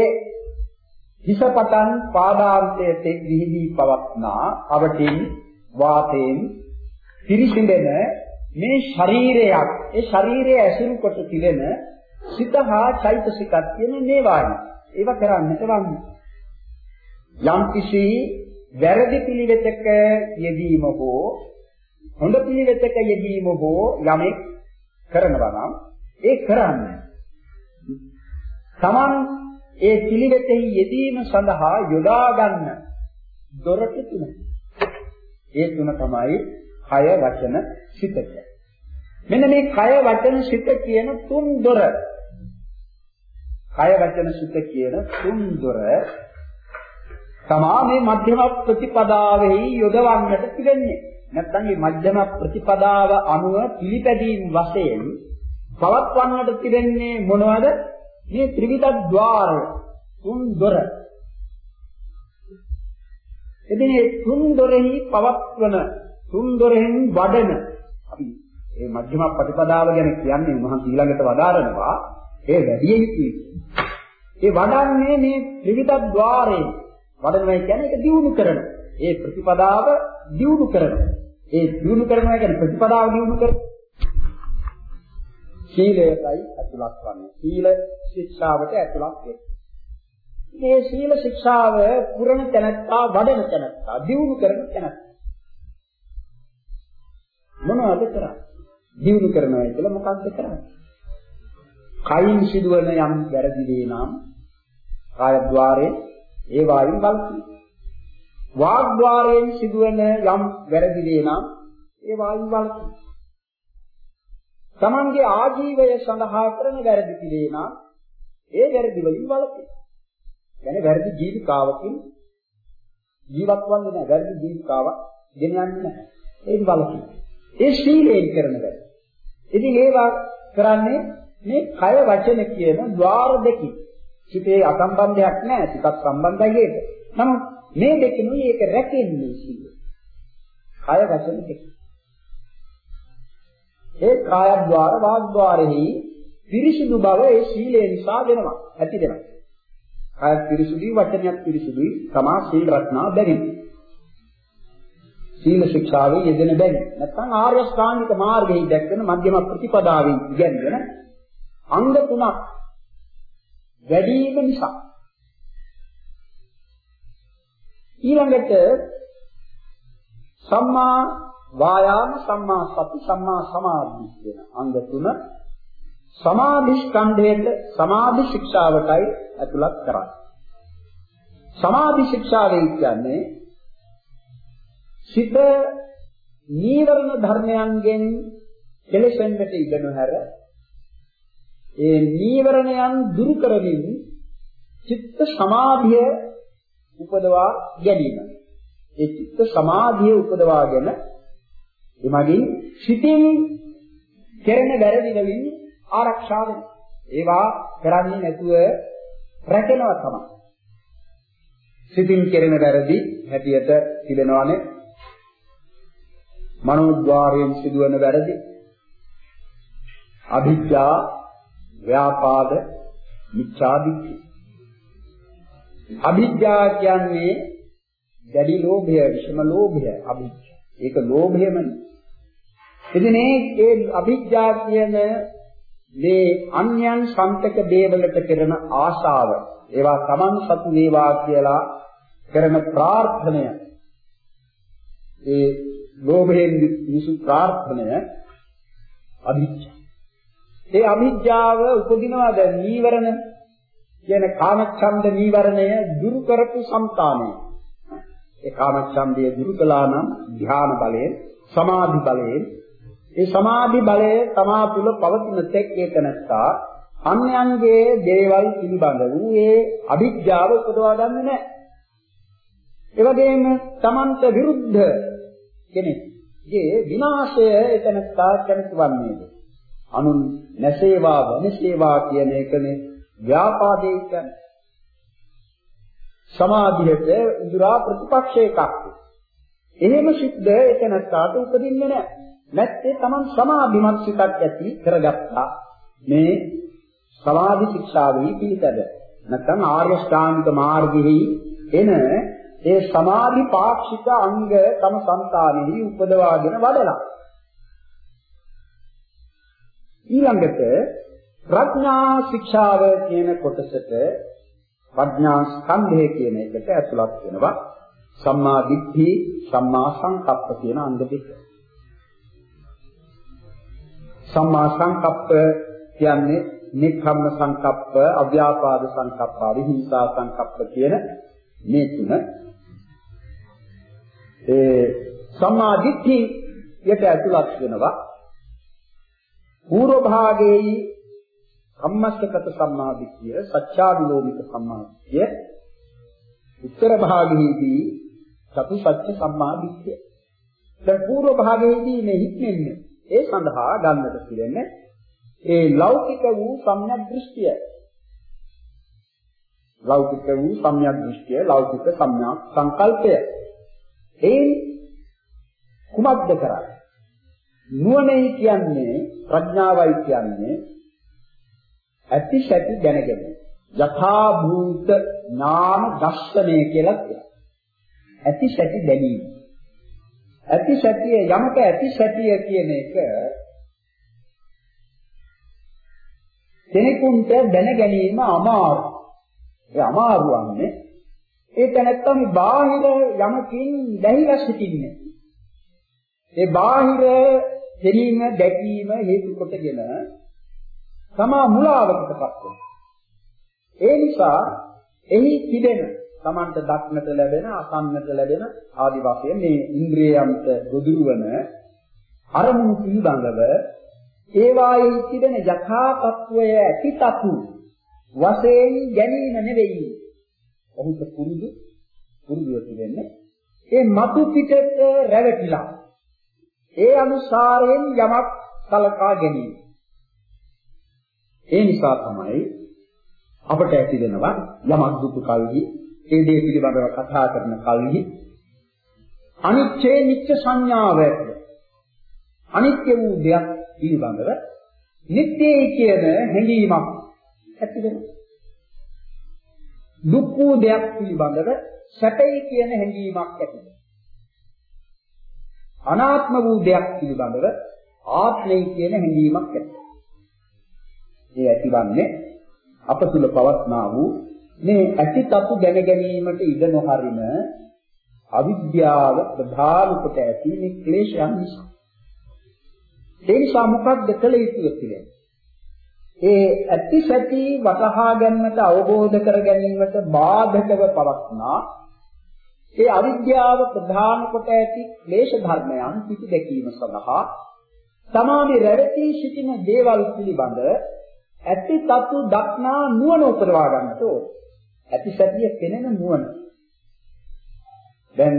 හිසපතන් පාදාන්තයට විහිදී පවත්නා අවටින් වාතයෙන් පිරිසිඳෙන මේ ශරීරයක් ඒ ශරීරය ඇසුරු කොට තිබෙන සිත හා චෛතසිකක් කියන මේවායි. ඒවා කරන්නට වන්නේ. යම් කිසි වැරදි පිළිවෙතක යෙදීම හෝ හොඳ පිළිවෙතක යෙදීම හෝ යමෙක් කරනවා නම් ඒ කරන්නේ. Taman ඒ පිළිවෙතෙහි යෙදීම සඳහා යොදා ගන්න දොරට තුන. ඒ තුන තමයි කය වචන සිත මෙන්න මේ කය වචන සිත කියන තුන් දොර. කය වචන සිත කියන තුන් දොර තමා මේ මධ්‍යම ප්‍රතිපදාවෙහි යොදවන්නට තිබෙන්නේ. නැත්නම් මේ මධ්‍යම ප්‍රතිපදාව අනුව පිළිපැදීම් වශයෙන් පවත්වන්නට තිබෙන්නේ මොනවද? මේ ත්‍රිවිධ ద్వාරය තුන් දොර. එදින මේ තුන් දොරෙහි පවත්වන තුන් දොරෙන් වඩන අපි මේ මධ්‍යම ප්‍රතිපදාව ගැන කියන්නේ මහා ඊළඟට වදාරනවා ඒ වැඩි යුතුයි. ඒ වඩන්නේ මේ ත්‍රිවිධ ద్వාරයෙන් වඩනවා කියන්නේ ඒක දියුණු කරන. ඒ ප්‍රතිපදාව දියුණු කරන. ඒ දියුණු කරනවා කියන්නේ ප්‍රතිපදාව දියුණු කරන. සීලයටයි ඇතුළත් වන්නේ. සීල ශික්ෂාවට ඇතුළත් වෙන්නේ. මේ සීල ශික්ෂාව පුරණ තැනත්තා වඩන තැනත්තා දියුණු කරන තැනත්තා. මොනවද කරන්නේ? දියුණු කරනවා කියලා මොකක්ද කරන්නේ? කයින් සිදුවන යම් වැරදි දේ නම් කායද්්වාරයේ ඒ වායින් වල්කී. වාග්ද්වාරයෙන් සිදුවන යම් වැරදි දේ නම් ඒ වායින් වල්කී. Tamange ආජීවය සඳහා කරන වැරදි පිළේ නම් ඒ වැරදි වලින් වළකී. يعني වැරදි ජීවිකාවකින් ජීවත් වන්නේ නැහැ. වැරදි ජීවිකාවක් ගෙනියන්නේ නැහැ. ඒක වළකී. ඒ සීලයෙන් කරන වැඩ. ඉතින් ඒවා කරන්නේ මේ කය වචන කියන ద్వාර දෙකකින්. සිතේ අසම්බන්ධයක් නැහැ. සිතත් සම්බන්ධයි ඒක. නමුත් මේ දෙකෙනුයි ඒක රැකෙන්නේ සීල. කය වචන දෙක. ඒ කායද්්වාර වාග්ද්වාරෙහි පිරිසිදු බව ඒ සීලය නිසා වෙනවා. ඇති වෙනවා. කාය පිරිසුදුයි වචනයක් පිරිසුදුයි තමා සීල රත්නා බැරි. සීල ශික්ෂාවේ යෙදෙන බැරි. නැත්නම් ආර්ය ශ්‍රාණික මාර්ගයේ දැක්වෙන මධ්‍යම ප්‍රතිපදාවෙන් ඉගෙනගෙන අංග තුනක් වැඩිම නිසා ඊළඟට සම්මා වායාම සම්මා සති සම්මා සමාධි කියන අංග තුන සමාධි ස්කන්ධයට සමාධි ශික්ෂාවටයි ඇතුළත් කරන්නේ. සමාධි ශික්ෂාවෙන් කියන්නේ සිත නීවරණ ධර්මයන්ගෙන් කෙලෙසෙන්නට ඉඩ නොහැර ඒ නීවරණයන් දුරු කරමින් චිත්ත සමාධිය උපදවා ගැනීම. ඒ චිත්ත සමාධිය උපදවාගෙන එමගින් සිතින් කෙරෙන වැරදි වලින් ආරක්ෂා වෙනවා. ඒවා කරන්නේ නැතුව රැකෙනවා තමයි. සිතින් කෙරෙන වැරදි හැටියට පිළිනවනේ මනෝද්වාරයෙන් සිදුවන වැරදි අභිජ්ජා ව්‍යාපාද මිච්ඡාදිත්‍ය අභිජ්ජා කියන්නේ දැඩි ලෝභය විෂම ලෝභය අභිජ්ජා. ඒක ලෝභයමනේ. ඉතින් මේ අභිජ්ජා කියන මේ අන්‍යයන් සම්තක දේවලට කරන ආශාව ඒවා Taman සතු වේවා කියලා කරන ප්‍රාර්ථනය ඒ ලෝභයෙන් විසු ප්‍රාර්ථනය අභිජ්ජා. ඒ අභිජ්ජාව උපදිනවාද නීවරණ කියන කාමච්ඡන්ද නීවරණය දුරු කරපු సంతානය ඒ කාමච්ඡන්දය දුරු කළා නම් ධ්‍යාන බලයෙන් සමාධි බලයෙන් ඒ සමාධි බලය තමා තුල පවතින තෙක් ඒක නැත්තා අන්‍යයන්ගේ දේවල් පිළිබඳ වූ ඒ අභිජ්ජාව උපදවා ගන්නෙ නැහැ. ඒ වගේම තමන්ට විරුද්ධ කෙනෙක්ගේ විනාශය එතනත්තා කැමතිවන්නේද? අනුන් නැසේවා වනසේවා කියන එකනේ ව්‍යාපාදේ කියන්නේ. සමාධියට ඉදුරා ප්‍රතිපක්ෂ එකක්. එහෙම සිද්ධ එතනත්තාට උපදින්නේ නැහැ. නැත්තේ Taman සමාධිමත් සිතක් ඇති කරගත්තා මේ සමාධි ශික්ෂාවෙහි පිළිතද නැත්නම් ආර්ය ශ්‍රාන්තික මාර්ගෙහි එන ඒ සමාධි පාක්ෂික අංග තම సంతානෙහි උපදවාගෙන වඩලා ඊළඟට ප්‍රඥා ශික්ෂාව කියන කොටසට ප්‍රඥා ස්කන්ධය කියන එකට ඇතුළත් වෙනවා සම්මා දිට්ඨි සම්මා සංකප්ප කියන අංග දෙක. සම්මා සංකප්ප කියන්නේ නික්ඛම්ම සංකප්ප, අව්‍යාපාද සංකප්ප, විහිංසා සංකප්ප කියන මේ තුන. ඒ සම්මා දිට්ඨියට ඇතුළත් වෙනවා. පූර්ව භාගයේ කම්මස්සගත සම්මාදිට්ඨිය, සත්‍යාවිලෝමික සම්මාදිට්ඨිය, උත්තර භාගයේදී චතු සත්‍ය සම්මාදිට්ඨිය. දැන් පූර්ව භාගයේදී මේ හික්මෙන්නේ ඒ සඳහා ගන්නට පිළිෙන්නේ ඒ ලෞකික වූ සම්‍යක් දෘෂ්ටිය. ලෞකික වූ සම්‍යක් දෘෂ්ටිය, ලෞකික සම්‍යක් සංකල්පය. ඒ කුමක්ද කරන්නේ? නුවණයි කියන්නේ ප්‍රඥාවයි කියන්නේ ඇති සැටි දැනගෙන යථා භූත ඥාන දර්ශනය කියලා කියනවා. ඇති සැටි දැනීම. ඇති සැටිය යමක ඇති සැටිය කියන එක කෙනෙකුට දැන ගැනීම අමාරු. ඒ අමාරු වන්නේ ඒ තැනත්තා මේ බාහිර යමකින් දැහිලා සිටින්නේ. ඒ බාහිර දෙනීම දැකීම හේතු කොටගෙන තමා මුලාවකටපත් වෙනවා. ඒ නිසා එහි තිබෙන Tamanට දක්නට ලැබෙන අසන්නට ලැබෙන ආදි වශයෙන් මේ ඉන්ද්‍රියයන්ට ගොදුරු වන අරමුණු පිළිබඳව ඒවායේ තිබෙන යථාපත්වය ඇතිතතු වශයෙන් ගැනීම නෙවෙයි. ඔහුට පුරුදු පුරුදුව තිබෙන්නේ ඒ මතු පිටට රැවටිලා ඒ අනුසාරයෙන් යමක් සලකා ගැනීම. ඒ නිසා තමයි අපට ඇති වෙනවා යමක් දුක කල්හි ඒ දේ පිළිබඳව කතා කරන කල්හි අනිත්‍ය නිත්‍ය සංඥාව අනිත්‍ය වූ දෙයක් පිළිබඳව නිට්ටයයි කියන හැඟීමක් ඇති වෙනවා. දුක් වූ දෙයක් පිළිබඳව සැපයි කියන හැඟීමක් ඇති වෙනවා. අනාත්ම වූ දෙයක් පිළිබඳව ආත්මයි කියන හැඟීමක් ඇති වෙනවා. ඒ ඇතිවන්නේ අප තුල පවත්නා වූ මේ ඇතිතතු දැන ගැනීමට ඉඩ නොහරින අවිද්‍යාව ප්‍රධාන කොට ඇති මේ ක්ලේශයන් නිසා. ඒ නිසා මොකක්ද කළ යුතුද කියන්නේ? ඒ ඇති සැටි වටහා ගැනීමට අවබෝධ කර ගැනීමට බාධකව පවත්නා ඒ අවිද්‍යාව ප්‍රධාන කොට ඇති ක්ලේශ ධර්මයන් පිටි දැකීම සඳහා තමාගේ රැවටි සිටින දේවල් පිළිබඳ ඇති තතු දක්නා නුවණ උපදවා ගන්නට ඕන. ඇති සැටිය පෙනෙන නුවණ. දැන්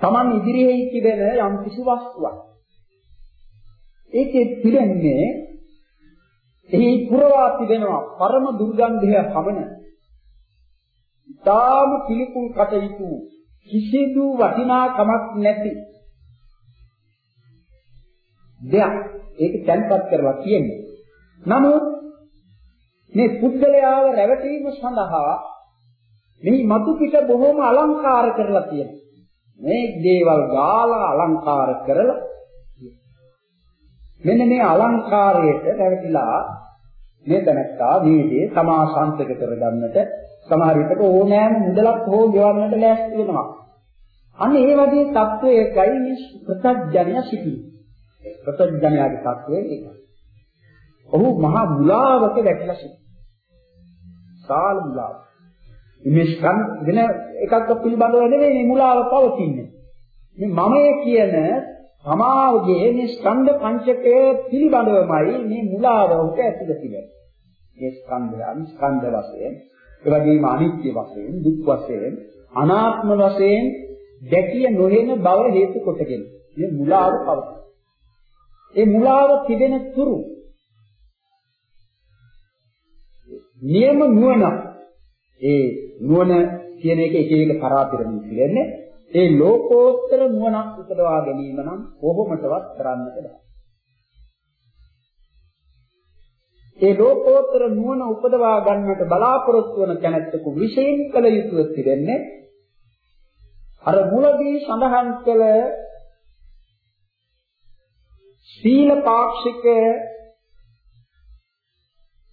Taman ඉදිරියේ තිබෙන යම් කිසි වස්තුවක් ඒකේ පිළිෙන්නේ එහි පුරවා තිබෙනවා පරම දුර්ගන්ධය පමණ. ඊටාම පිළිකුල් කටයුතු කිසිදු වටිනාකමක් නැති දෙයක් ඒක තැන්පත් කරලා කියන්නේ. නමුත් මේ පුද්ගලයාව රැවටීම සඳහා මේ මතු පිට බොහොම අලංකාර කරලා තියෙනවා. මේ දේවල් ගාලා අලංකාර කරලා මෙන්න මේ අලංකාරයට රැවටිලා මේ තැනත්තා මේ දේ සමාසංශක කරගන්නට සමහර විටක ඕනෑම මුදලක් හෝ ගෙවන්නට ලෑස්ති වෙනවා. අන්න ඒ වගේ තත්වයකයි මේ ප්‍රත්‍යඥය සිටින්නේ. ප්‍රත්‍යඥයාගේ තත්වය ඒකයි. ඔහු මහා මුලාවක වැටිලා සිටිනවා. සාල මුලාව. මේ ස්කන් වෙන එකක් පිළිබඳව නෙවෙයි මේ මුලාව පවතින්නේ. මේ මමයේ කියන සමාවගේ මේ ස්කන්ධ පංචකය පිළිබඳවමයි මේ මුලාව උට ඇතිද තිබෙන්නේ. මේ ස්කන්ධයන් ස්කන්ධ වශයෙන්, ඒ වගේම අනිත්‍ය වශයෙන්, දුක් වශයෙන්, අනාත්ම වශයෙන් දැකිය නොහෙන බව හේතු කොටගෙන මේ මුලාව පවතී. ඒ මුලාව තිබෙන තුරු නියම නුවණ ඒ නුවණ කියන එක එක එක පරාපිරමින් පිළිෙන්නේ ඒ ලෝකෝත්තර නුවණක් උපදවා ගැනීම නම් කොහොමදවත් කරන්නට බෑ. ඒ ලෝකෝත්තර නුවණ උපදවා ගන්නට බලාපොරොත්තු වන තැනැත්තකු විශේෂ කළ යුතුව තිබෙන්නේ අර මුලදී සඳහන් කළ සීල පාක්ෂික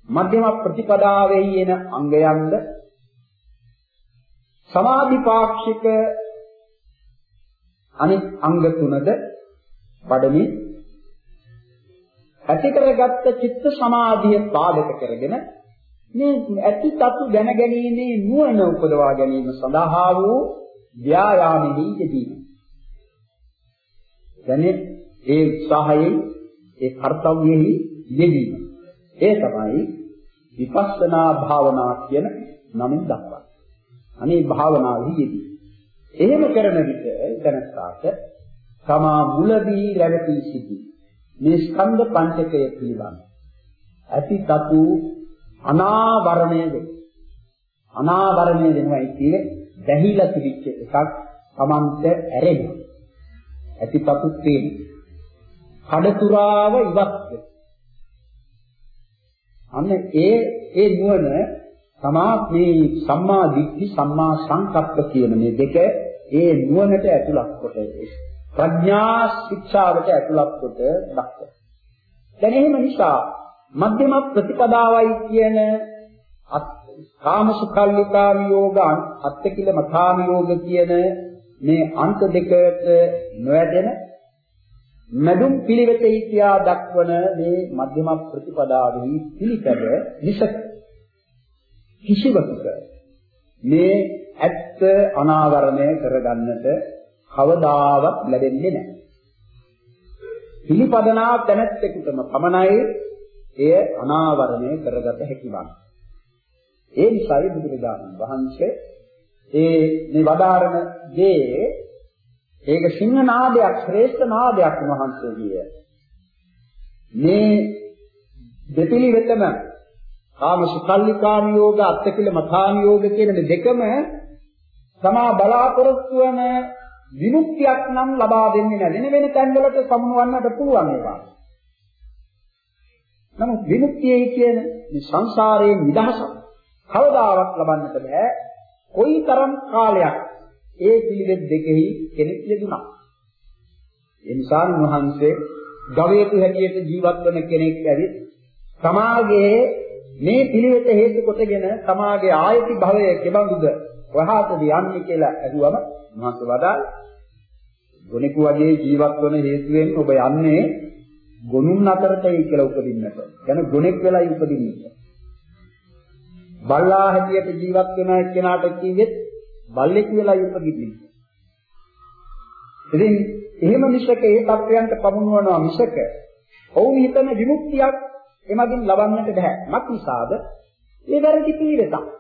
මධ්‍යම ප්‍රතිපදාවෙහි එන අංගයන්ද? සමාධි පාක්ෂික අනිත් අංග තුනද? වඩමින් ඇති කරගත්ත චිත්ත සමාධිය පාදක කරගෙන මේ ඇති තතු දැන ගැනීමේ නුවණ උපදවා ගැනීම සඳහා වූ ව්‍යායාමෙහි යෙදීම. දැනේ ඒ උත්සාහයෙන් ඒ කාර්යයෙහි යෙදීම. ඒ තමයි විපස්සනා භාවනා කියන නමින් දක්වන්නේ. අනේ භාවනාවෙහි යෙදී. එහෙම කරන විට දැනස්සාට තමා මුලදී රැවටී සිටි මේ ස්කන්ධ පංචකය පිළිබඳ ඇති තතු අනාවරණය වේ. අනාවරණය වෙනවා කියන්නේ දැහිලා තිබිච්ච එකක් Tamante ඇරෙනවා. ඇති තතු තේන. කඩතුරාව ඉවත් අන්න ඒ ඒ නුවණ තමා මේ සම්මා දිට්ඨි සම්මා සංකප්ප කියන මේ දෙක ඒ නුවණට ඇතුළත් කොට ප්‍රඥා ශික්ෂාවට ඇතුළත් කොට දක්වනවා. දැන් එහෙම නිසා මධ්‍යම ප්‍රතිපදාවයි කියන කාමසුඛල්ලිකාම යෝග අත්තිකිල මථාම යෝග කියන මේ අන්ත දෙකට නොයදෙන මදුම් පිළිවෙතේ කියා දක්වන මේ මධ්‍යම ප්‍රතිපදාවෙහි පිළිපැද විසක කිසිවක මේ ඇත්ත අනාවරණය කරගන්නට කවදාවත් ලැබෙන්නේ නැහැ. පිළිපදනා තැනැත්තෙකුටම පමණයි එය අනාවරණය කරගත හැකි වන්නේ. ඒ නිසායි බුදුරජාණන් වහන්සේ ඒ මේ වදාරන දේ ඒක සිංහ නාදයක් ශ්‍රේෂ්ඨ නාදයක් වහන්සේගේ. මේ දෙපිළිවෙතම කාම සුකල්ලිකාම යෝග අත්තිකිල මථාම යෝග කියන මේ දෙකම තමා බලාපොරොත්තු වන විමුක්තියක් නම් ලබා දෙන්නේ නැහැ. වෙන වෙන තැන්වලට සමුවන්නට පුළුවන් ඒවා. නමුත් විමුක්තියයි කියන මේ සංසාරයේ නිදහස කවදාවත් ලබන්නට බෑ. කොයිතරම් කාලයක් ඒ පිළිවෙත් දෙකෙහි කෙනෙක් යෙදුණා. ඒ නිසා මහන්සේ ගවයෙකු හැටියට ජීවත් වෙන කෙනෙක් ඇවිත් සමාගයේ මේ පිළිවෙත හේතු කොටගෙන සමාගයේ ආයති භවය කෙබඳුද වහාතද යන්නේ කියලා අහුවම මහත් වඩා ගොනෙකු වගේ ජීවත් වන හේතුවෙන් ඔබ යන්නේ ගොනුන් අතරටයි කියලා උපදින්නට. යන ගොනෙක් වෙලයි උපදින්නට. බල්ලා හැටියට ජීවත් වෙන එක්කෙනාට කිව්වෙත් බල්ලෙක් වෙලයි උපදින්නේ. ඉතින් එහෙම මිසක ඒ තත්වයන්ට පමුණුවනවා මිසක ඔවුන් හිතන විමුක්තියක් එමගින් ලබන්නට බෑ. මක් නිසාද? ඒ වැරදි පිළිවෙතක්.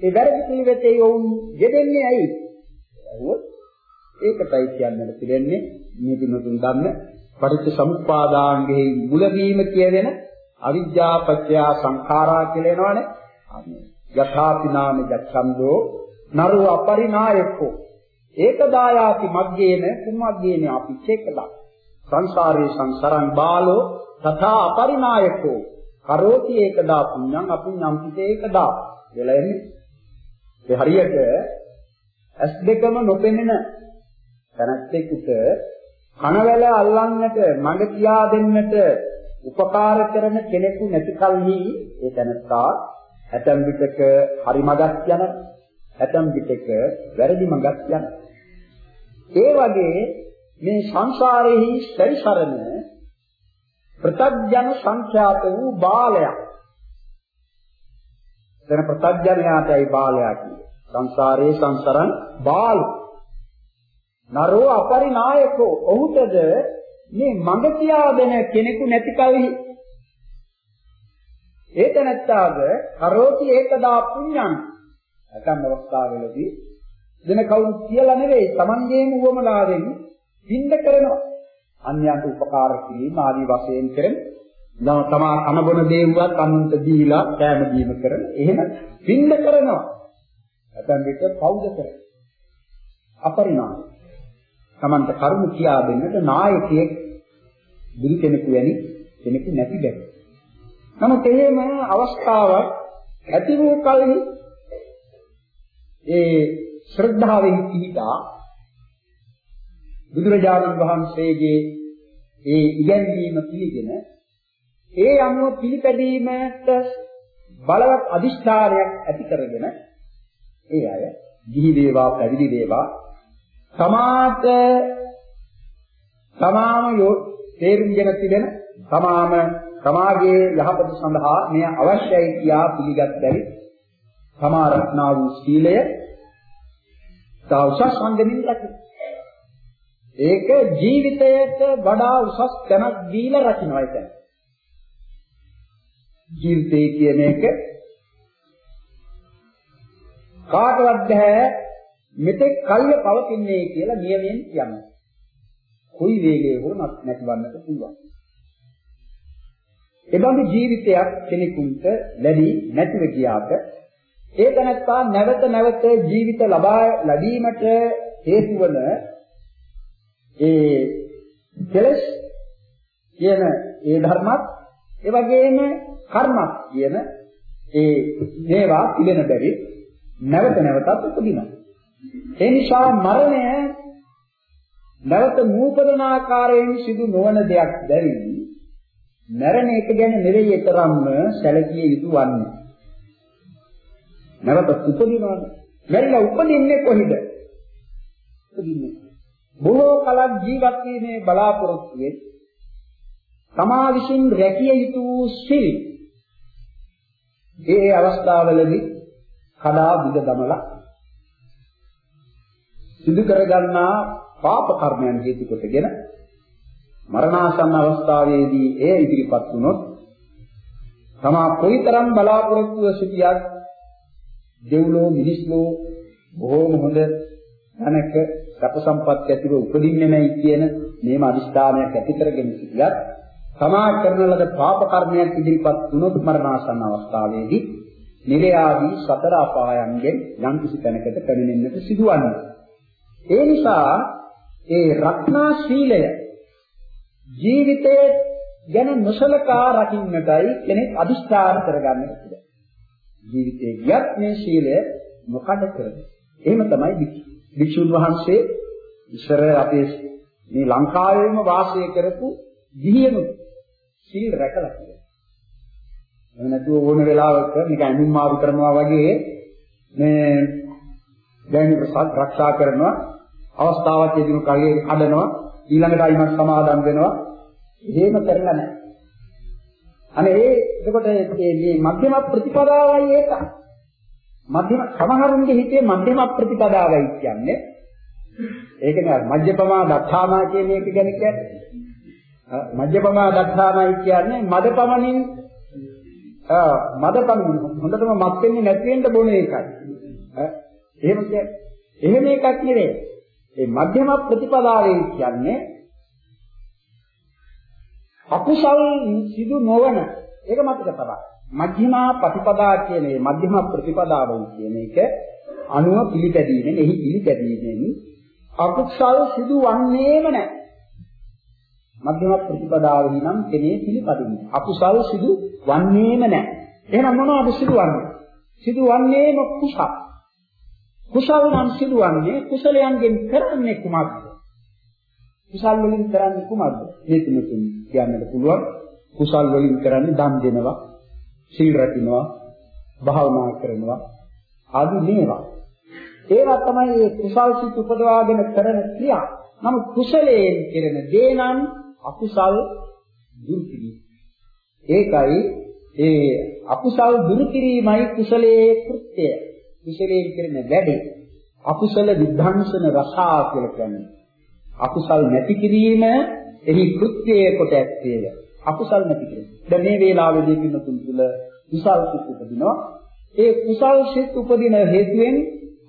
ඒ වැරදි පිළිවෙතේ ඔවුන් යෙදෙන්නේ ඇයි? අහුවොත් ඒකටයි කියන්නට පිළිෙන්නේ මේ පිටුතුන් දන්න පටිච්ච සමුප්පාදාංගෙහි මුලවීම කියන අවිද්‍යා පත්‍ය සංඛාරා කියලා එනවනේ. යථාපි නාම ජච්ඡන්தோ නරු අපරිනායකෝ ඒකදායාති මග්ගේන කුමග්ගේන අපි චේකලා සංසාරේ සංසරං බාලෝ තථා අපරිනායකෝ කරෝති ඒකදා පුඤ්ඤං අපුඤ්ඤං පිටේ ඒකදා කියලා එන්නේ. ඒ හරියට ඇස් දෙකම නොපෙනෙන තනත්තෙකුට කනවැල අල්ලන්නට මඟ කියා දෙන්නට උපකාර කරන කෙනෙකු නැති කලෙහි ඒ තනත්තා ඇතම් විටක හරි මඟක් යන ඇතම් විටක වැරදි මඟක් යන. ඒ වගේ මේ සංසාරෙහි සැරිසරන ප්‍රත්‍යඥ සංඛ්‍යාත වූ බාලයක් එතන ප්‍රත්‍යඥයාටයි බාලයා කියන්නේ. සංසාරේ සංසරන් බාලු. නරෝ අපරිනායකෝ. ඔහුටද මේ මඟ කියා දෙන කෙනෙකු නැති කලෙහි ඒක නැත්තාද කරෝති ඒකදා පුඤ්ඤං. නැත්නම් අවස්ථාවලදී දෙන කවුරුත් කියලා නෙවෙයි Tamangeම උවමලාවෙන් පින්ද කරනවා. අන්‍යයන්ට උපකාර කිරීම ආදී වශයෙන් කරන නම් තමා අනබන දේවුවත් අනුන්ට දීලා කෑම දීම කරන. එහෙම පින්ද කරනවා. නැත්නම් විතර කවුද කරන්නේ අපරිණාමයි. Tamanta කරුණු කියා දෙන්නට නායකයෙක් බුදු කෙනෙකු වැනි කෙනෙකු නැති බැරි. නමුත් එහෙම අවස්ථාවක් ඇති වූ කලෙහි ඒ ශ්‍රද්ධාවෙන් පිහිටා බුදුරජාණන් වහන්සේගේ ඒ ඉගැන්වීම පිළිගෙන ඒ අනුව පිළිපැදීමට බලවත් අදිෂ්ඨානයක් ඇති කරගෙන ඒ අය ගිහි වේවා පැවිදි වේවා සමාත තමාම තේරුම්ගෙන තිබෙන තමාම සමාජයේ යහපත සඳහා මෙය අවශ්‍යයි කියා පිළිගත් බැරි තමා රත්නා වූ සීලය තවසස් වන්දනින් රකින්න. ඒක ජීවිතයට වඩා උසස් තැනක් දීලා රකින්නයි කියන්නේ. ජීවිතය කියන එක කාටවත් බෑ මෙතෙක් කල්ය පවතින්නේ කියලා නියමයෙන් කියන්නේ. කොයි වේගයේ හෝ නැතිවන්නට පුළුවන්. එබඳු ජීවිතයක් කෙනෙකුට ලැබී නැතිව ගියාට ඒ තනත්තා නැවත නැවත ජීවිත ලබා ලැබීමට හේතු වන ඒ කෙලස් කියන ඒ ධර්මත් ඒ වගේම කර්මත් කියන ඒ මේවා පිළින බැරි නැවත නැවතත් උපදිනවා. ඒ නිසා මරණය නැවත නූපදන ආකාරයෙන් සිදු නොවන දෙයක් දැරින් මරණ එක ගැන නෙවෙයි තරම්ම සැලකිය යුතු වන්නේ. නැවත උපදිනවද? මැරිලා උපදින්නේ කොහෙද? උපදින්නේ. බොහෝ කලක් ජීවත් වීමේ බලාපොරොත්තුවෙන් තමා විසින් රැකිය යුතු සිල්. ඒ අවස්ථාවලදී කඩා බිඳ දමලා සිදු කරගන්නා පාප කර්මයන් හේතු කොටගෙන මරණාසන්න අවස්ථාවේදී එය ඉදිරිපත් වුණොත් තමා කොයිතරම් බලාපොරොත්තුව සිටියත් දෙව්ලෝ මිනිස්ලෝ බොහෝම හොඳ තැනක සැප සම්පත් ඇතිව උපදින්නේ නැහැ කියන මේම අදිස්ථානයක් ඇති කරගෙන සිටියත් තමා කරන ලද පාප කර්මයක් ඉදිරිපත් වුණොත් මරණාසන්න අවස්ථාවේදී නිරයාදී සතර අපායන්ගෙන් යම් කිසි තැනකට පැමිණෙන්නට සිදුවන්නේ. ඒ නිසා ඒ රත්නා ශීලය ජීවිතයේ ගැන නොසලකා රකින්නටයි කෙනෙක් අදිස්ථාන කරගන්න පුළුවන්. ජීවිතේ ගියත් මේ ශීලය මොකද කරන්නේ? එහෙම තමයි භික්ෂුන් වහන්සේ ඉස්සර අපේ මේ ලංකාවේම වාසය කරපු ගිහියනු සීල් රැකලා තියෙනවා. එහෙම නැතුව ඕන වෙලාවක නිකන් අඳුම් මාරු කරනවා වගේ මේ දැන් ප්‍රසාද ආරක්ෂා කරනවා අවස්ථාවක් ලැබුණු කල්ගේ කඩනවා ඊළඟට අයිමත් සමාදම් වෙනවා එහෙම කරලා නැහැ. අනේ ඒ එතකොට මේ මධ්‍යම ප්‍රතිපදාවයි ඒක. මධ්‍යම සමහරුන්ගේ හිතේ මධ්‍යම ප්‍රතිපදාවයි කියන්නේ ඒක නෑ මජ්ජපමා දත්තාමා කියන එක ගැන කියන්නේ. මජ්ජපමා දත්තාමයි කියන්නේ මදපමණින් ආ මදපමණින් හොඳටම මත් වෙන්නේ නැති වෙන්න බොන එකයි. එහෙම කියන්නේ එහෙම එකක් නෙවෙයි. ඒ මධ්‍යම ප්‍රතිපදාවේ කියන්නේ අකුසල් සිදු නොවන ඒක මතක තබා. මධ්‍යමා ප්‍රතිපදා කියන මේ මධ්‍යම ප්‍රතිපදාවයි කියන එක අනුව පිළිපැදීමෙන් එහි පිළිපැදීමෙන් අකුසල් සිදු වන්නේම නැහැ. මධ්‍යම ප්‍රතිපදාවෙහි නම් කෙනේ පිළිපදින්නේ. අකුසල් සිදු වන්නේම නැහැ. එහෙනම් මොනවද සිදුවන්නේ? සිදුවන්නේම කුසල. කුසල නම් සිදුවන්නේ කුසලයන්ගෙන් කරන්නේ කුමක්ද? කුසල් වලින් කරන්නේ කුමක්ද? මේ තුනකින් කියන්නට පුළුවන්. කුසල් වලින් කරන්නේ දන් දෙනවා, සීල් රකින්නවා, භාවනා කරනවා ආදී මේවා. ඒවා තමයි මේ කුසල් සිත් උපදවාගෙන කරන ක්‍රියා. නමුත් කුසලයෙන් කෙරෙන දේ නම් අකුසල් දුරු කිරීම. ඒකයි ඒ අකුසල් දුරු කිරීමයි කුසලයේ කෘත්‍යය. කුසලයෙන් කෙරෙන වැඩේ. අකුසල විද්ධාංශන රසා කියලා කියන්නේ. අකුසල් නැති කිරීම එහි කෘත්‍යය කොට ඇත්තේය. අකුසල් නැති කිරීම. දැන් මේ වේලාවේදී පින්නතුන් තුල කුසල් සිත් උපදිනවා. ඒ කුසල් සිත් උපදින හේතුවෙන්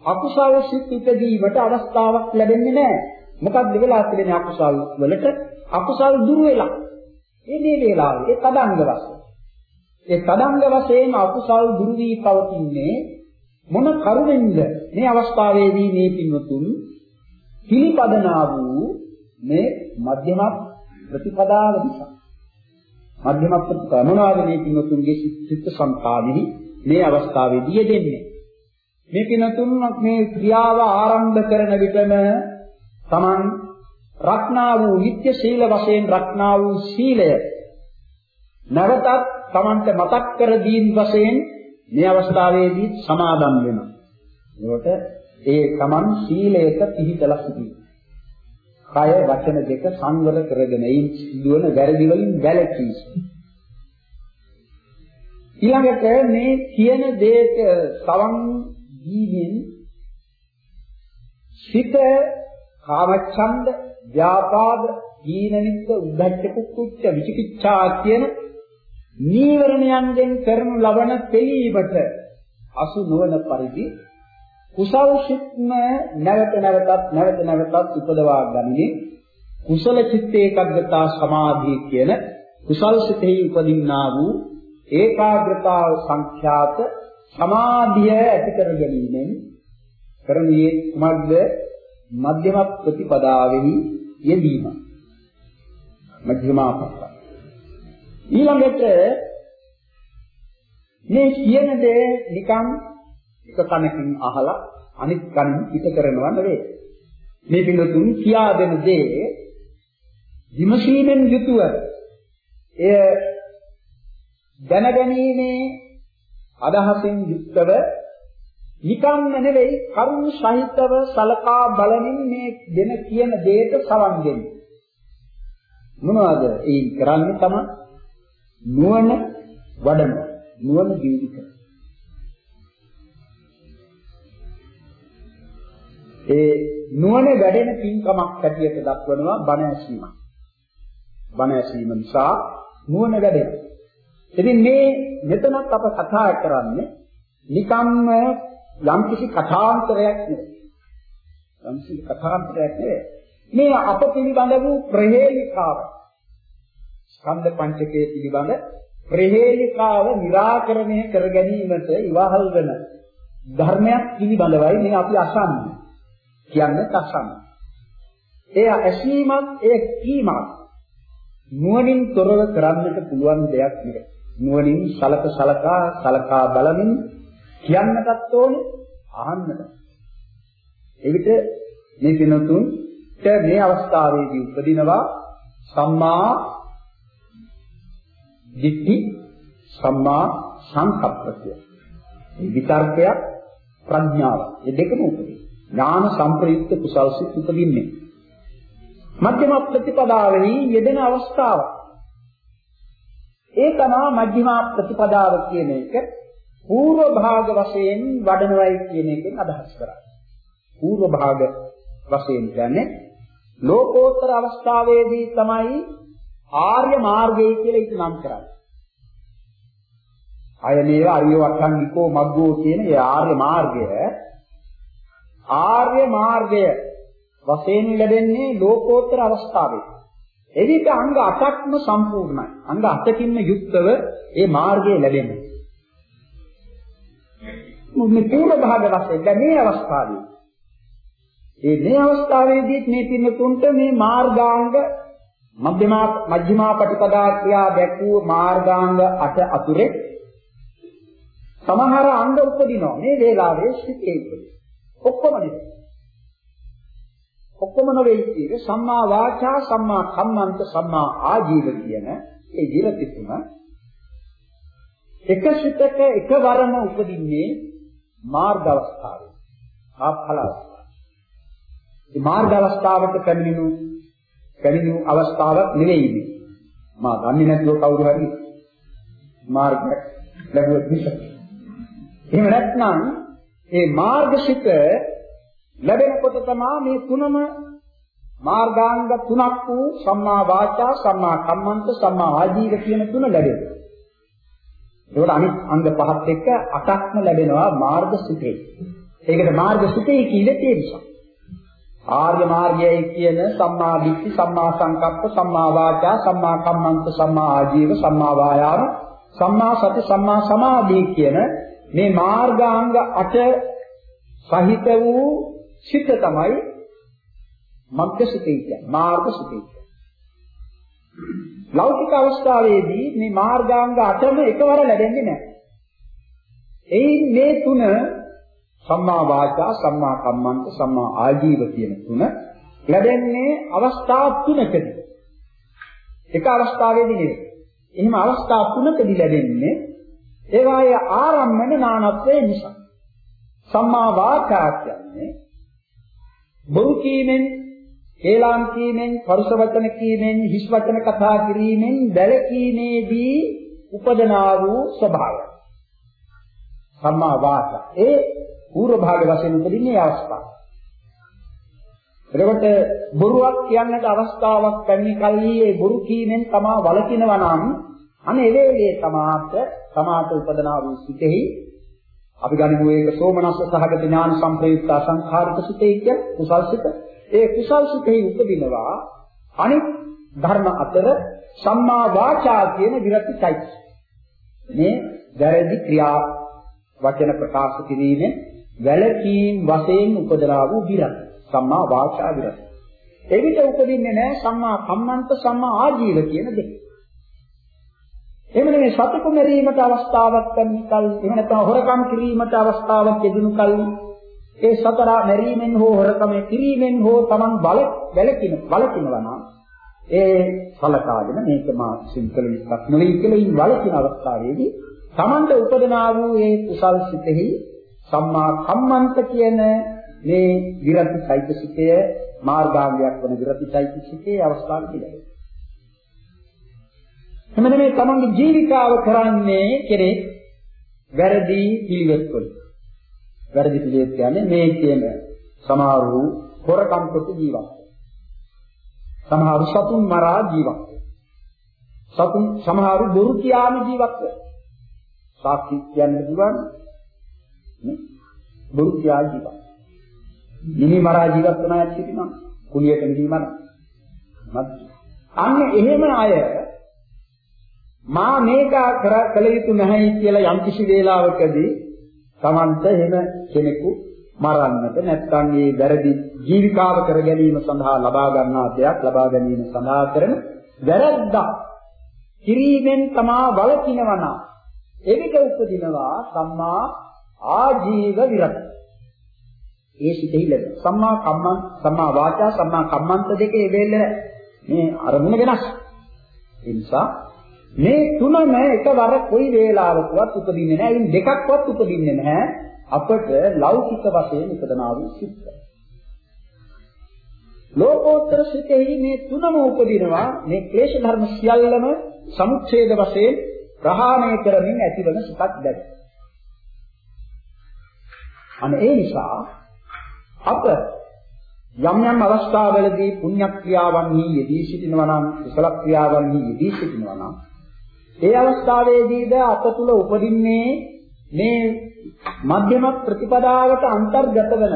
අකුසල් සිත් උපදීවට අවස්ථාවක් ලැබෙන්නේ නැහැ. මොකක්ද වෙලා තිබෙන්නේ අකුසල් වලට? අකුසල් දුර වෙලා. ඒ මේ වේලාවේ ඒ තදංග වශයෙන්. ඒ තදංග වශයෙන් අකුසල් දුරු වී පවතින්නේ මොන කරුණෙන්ද? මේ අවස්ථාවේදී මේ පින්වතුන් පිළිපදනා වූ මේ මධ්‍යම ප්‍රතිපදාව නිසා මධ්‍යම ප්‍රතිපදාව මොනවාද මේ පින්වතුන්ගේ චිත්ත සංකාදෙහි මේ අවස්ථාවේදී යෙදෙන්නේ මේ පින්වතුන් මේ ක්‍රියාව ආරම්භ කරන විටම Taman රක්නා වූ නිත්‍ය සීල වශයෙන් රක්නා වූ සීලය නැවතත් Tamanට මතක් කර දීම වශයෙන් මේ අවස්ථාවේදී සමාදම් වෙනවා. ඒකට ඒ Taman සීලයක පිහිටලා සිටිනවා. කය වචන දෙක සංවර කරගෙන ඒ සිදුවන වැරදි වලින් වැළකී ඊළඟට මේ කියන දේට සවන් දීමින් සිත කාමච්ඡන්ද ව්‍යාපාද දීනනිත්‍ය උද්ධච්ච කුක්කුච්ච විචිකිච්ඡා කියන නීවරණයන්ගෙන් කරනු ලබන පිළීමට අසු නොවන පරිදි කුසල් සිත්ම නැවත නැවතත් නැවත නැවතත් උපදවා ගනිමින් කුසල චිත්ත ඒකාග්‍රතා සමාධිය කියන කුසල් සිතෙහි උපදින්නා වූ ඒකාග්‍රතාව සංඛ්‍යාත සමාධිය ඇති කර ගැනීමෙන් කරන්නේ කුමක්ද? මධ්‍යම ප්‍රතිපදාවෙහි යෙදීම. මධ්‍යමාපත්ත ඊළඟට මේ කියන දේ නිකන් එක කනකින් අහලා අනිත් කනින් පිට කරනවා නෙවෙයි. මේ පිළිතුරු කියා දෙන දේ විමසීමෙන් යුතුව එය දැනගැනීමේ අදහසින් යුක්තව නිකම්ම නෙවෙයි කරුණ සහිතව සලකා බලමින් මේ දෙන කියන දෙයට සවන් දෙන්නේ. මොනවද? ඒ කරන්නේ තමයි නුවණ වඩන නුවණ දියුණු කරන. ඒ නුවණ වැඩෙන පින්කමක් හැටියට දක්වනවා බණ ඇසීම. බණ ඇසීම නිසා නුවණ වැඩෙනවා. ඉතින් මේ මෙතනත් අප කතා කරන්නේ නිකම්ම යම්කිසි කථාන්තරයක් නෙවෙයි. යම්කිසි කථාන්තරයක් නෙවෙයි. මේ අප පිළිබඳ වූ ප්‍රහේලිකාව ස්කන්ධ පංචකයේ පිළිබඳ ප්‍රහේලිකාව निराකරණය කර ගැනීමට ඉවහල් වෙන ධර්මයක් පිළිබඳවයි මේ අපි අසන්නේ. කියන්නේ අසන්නේ. ඒ ඇසීමත් ඒ කීමත් නුවණින් තොරව කරන්නට පුළුවන් දෙයක් නෙවෙයි. නුවණින් සලක සලකා සලකා බලමින් කියන්නටත් ඕනේ අහන්නට. එවිට මේ දිනතුන්ට මේ අවස්ථාවේදී උපදිනවා සම්මා දිට්ඨි සම්මා සංකප්පය. මේ විතර්කය ප්‍රඥාව. මේ දෙකම උපදින. ඥාන සංප්‍රයුක්ත කුසල් සිත් උපදින්නේ. මධ්‍යම ප්‍රතිපදාවෙහි යෙදෙන අවස්ථාව. ඒ තමයි මධ්‍යම ප්‍රතිපදාව කියන එක పూర్ව භාග වශයෙන් වඩනවයි කියන එකෙන් අදහස් කරා. పూర్ව භාග වශයෙන් කියන්නේ ලෝකෝත්තර අවස්ථාවේදී තමයි ආර්ය මාර්ගය කියලා ඉති නම් කරන්නේ. අයමේව අරිය වට්ටන්නිකෝ මග්ගෝ කියන ඒ ආර්ය මාර්ගය ආර්ය මාර්ගය වශයෙන් ලැබෙන්නේ ලෝකෝත්තර අවස්ථාවේ. එවිට අංග 8ක්ම සම්පූර්ණයි. අංග 8කින්ම යුක්තව ඒ මාර්ගය ලැබෙන්නේ. මේ පූර්ව භාග වශයෙන් දැන් මේ අවස්ථාවේ. ඒ මේ අවස්ථාවේදී මේ පින්නතුන්ට මේ මාර්ගාංග මධ්‍යමා මධ්‍යමා ප්‍රතිපදා ක්‍රියා දැක්වූ මාර්ගාංග 8 අතුරේ සමහර අංග උපදිනවා. මේ වේලාවේ සිටේ උපදින ඔක්කොම නෙවෙයි. ඔක්කොම නෙවෙයි කියන්නේ සම්මා වාචා සම්මා කම්මන්ත සම්මා ආජීව කියන ඒ ජීවිත තුන එක සිතක එකවරම උපදින්නේ මාර්ග අවස්ථාවේ. ආඵල අවස්ථාව. මේ මාර්ග අවස්ථාවට පැමිණෙනු පැමිණෙනු අවස්ථාවක් නෙවෙයි මේ. මා දන්නේ නැතුව කවුරු හරි මාර්ගයක් ලැබුවොත් නිසා. එහෙම නැත්නම් මේ මාර්ගසිත ලැබෙනකොට තමයි මේ තුනම මාර්ගාංග තුනක් වූ සම්මා වාචා සම්මා කම්මන්ත සම්මා ආජීව කියන තුන ලැබෙනවා. ඒකට අනිත් අංග පහත් එක්ක අටක්ම ලැබෙනවා මාර්ග සුතේ. ඒකට මාර්ග සුතේ කියන්නේ ඒ නිසා. ආර්ය මාර්ගයයි කියන සම්මා දිට්ඨි, සම්මා සංකප්ප, සම්මා වාචා, සම්මා කම්මන්ත, සම්මා ආජීව, සම්මා වායාම, සම්මා සති, සම්මා සමාධි කියන මේ මාර්ගාංග 8 සහිත වූ සිත තමයි මග්ග සුතේ කියන්නේ. මාර්ග සුතේ. ලෞකික අවස්ථාවේදී මේ මාර්ගාංග 8ම එකවර ලැබෙන්නේ නැහැ. එයින් මේ තුන සම්මා වාචා, සම්මා කම්මන්ත, සම්මා ආජීව කියන තුන ලැබෙන්නේ අවස්ථා තුනකදී. එක අවස්ථාවේදී නෙවෙයි. එහෙම අවස්ථා තුනකදී ලැබෙන්නේ ඒවායේ ආරම්මන නානත්වයේ නිසා. සම්මා වාචා කියන්නේ බොරු කීමෙන්, හේලාම් කීමෙන්, පරුෂ වචන කීමෙන්, හිස් වචන කතා කිරීමෙන් දැලකීමේදී උපදනා වූ ස්වභාවය. සම්මා වාචා. ඒ පූර්ව භාග වශයෙන් උපදින්නේ අවස්ථාව. එතකොට බොරුවක් කියන්නට අවස්ථාවක් පැමිණි කල්හි ඒ බොරු කීමෙන් තමා වළකිනවා නම් අනේ වේලේ තමාට තමාට උපදනා වූ සිතෙහි අපි ගනිමු ඒක සෝමනස්ස සහගත ඥාන සංප්‍රයුක්ත අසංඛාරික සිතේ කිය කුසල් සිත. ඒ කුසල් සිතෙහි උපදිනවා අනිත් ධර්ම අතර සම්මා වාචා කියන විරති চৈতසික. මේ වැරදි ක්‍රියා වචන ප්‍රකාශ කිරීමෙන් වැළකීම් වශයෙන් උපදලා වූ විරති. සම්මා වාචා විරති. එවිට උපදින්නේ නැහැ සම්මා කම්මන්ත සම්මා ආජීව කියන දෙක. එහෙම නෙමෙයි සතුටු මෙරීමට අවස්ථාවක් ගන්න කල් එහෙම නැත්නම් හොරකම් කිරීමට අවස්ථාවක් යෙදුණු කල් ඒ සතර මෙරීමෙන් හෝ හොරකම කිරීමෙන් හෝ Taman බල වැළකින බලකිනවා නම් ඒ සලකාගෙන මේක මා සිංකල විස්තක් නෙවෙයි කියලා ඉන් වලකින අවස්ථාවේදී Tamanට උපදනා වූ ඒ කුසල් සිතෙහි සම්මා කම්මන්ත කියන මේ විරති චෛතසිකය මාර්ගාංගයක් වන විරති චෛතසිකයේ අවස්ථාව පිළිගන්න. එමෙන්න මේ තමන්ගේ ජීවිතාව කරන්නේ කෙනෙක් වැරදි පිළිවෙත් වලින්. වැරදි පිළිවෙත් කියන්නේ මේ කියන සමහරු හොරකම් කොට ජීවත් සමහරු සතුන් මරා ජීවත් සතුන් සමහරු බොරු කියාම ජීවත් සාක්ෂි කියන්න පුළුවන් බොරු කියා ජීවත් මිනි මරා ජීවත් වන අය සිටිනවා කුලියට මිනි මරා අන්න එහෙම අය මා මේක කළ යුතු නැහැ කියලා යම් කිසි වේලාවකදී Tamanta එහෙම කෙනෙකු මරන්නට නැත්නම් මේ වැරදි ජීවිකාව කර ගැනීම සඳහා ලබා ගන්නා දෙයක් ලබා ගැනීම සඳහා කරන වැරද්දක් කිරීමෙන් තමා වළකිනවා නම් එවිට උපදිනවා සම්මා ආජීව විරති. ඒ සිතෙහි ලැබෙන සම්මා කම්මං සම්මා වාචා සම්මා කම්මන්ත දෙකේ වෙල්ල මේ අරමුණ වෙනස්. ඒ නිසා මේ තුනම එකවර කොයි වේලාවකවත් උපදින්නේ නැහැ. ඉන් දෙකක්වත් උපදින්නේ නැහැ. අපට ලෞකික වශයෙන් උපදනා වූ සිත්. ලෝකෝත්තර සිතෙහි මේ තුනම උපදිනවා. මේ ක්ලේශ ධර්ම සියල්ලම සමුච්ඡේද වශයෙන් ප්‍රහාණය කරමින් ඇතිවන සිතක් දැක. අන ඒ නිසා අප යම් යම් අවස්ථාවලදී පුණ්‍ය ක්‍රියාවන්හි යෙදී සිටිනවා නම් කුසල ක්‍රියාවන්හි යෙදී සිටිනවා නම් ඒ අවස්ථාවේදීද අප තුල උපදින්නේ මේ මධ්‍යම ප්‍රතිපදාවට අන්තර්ගත වෙන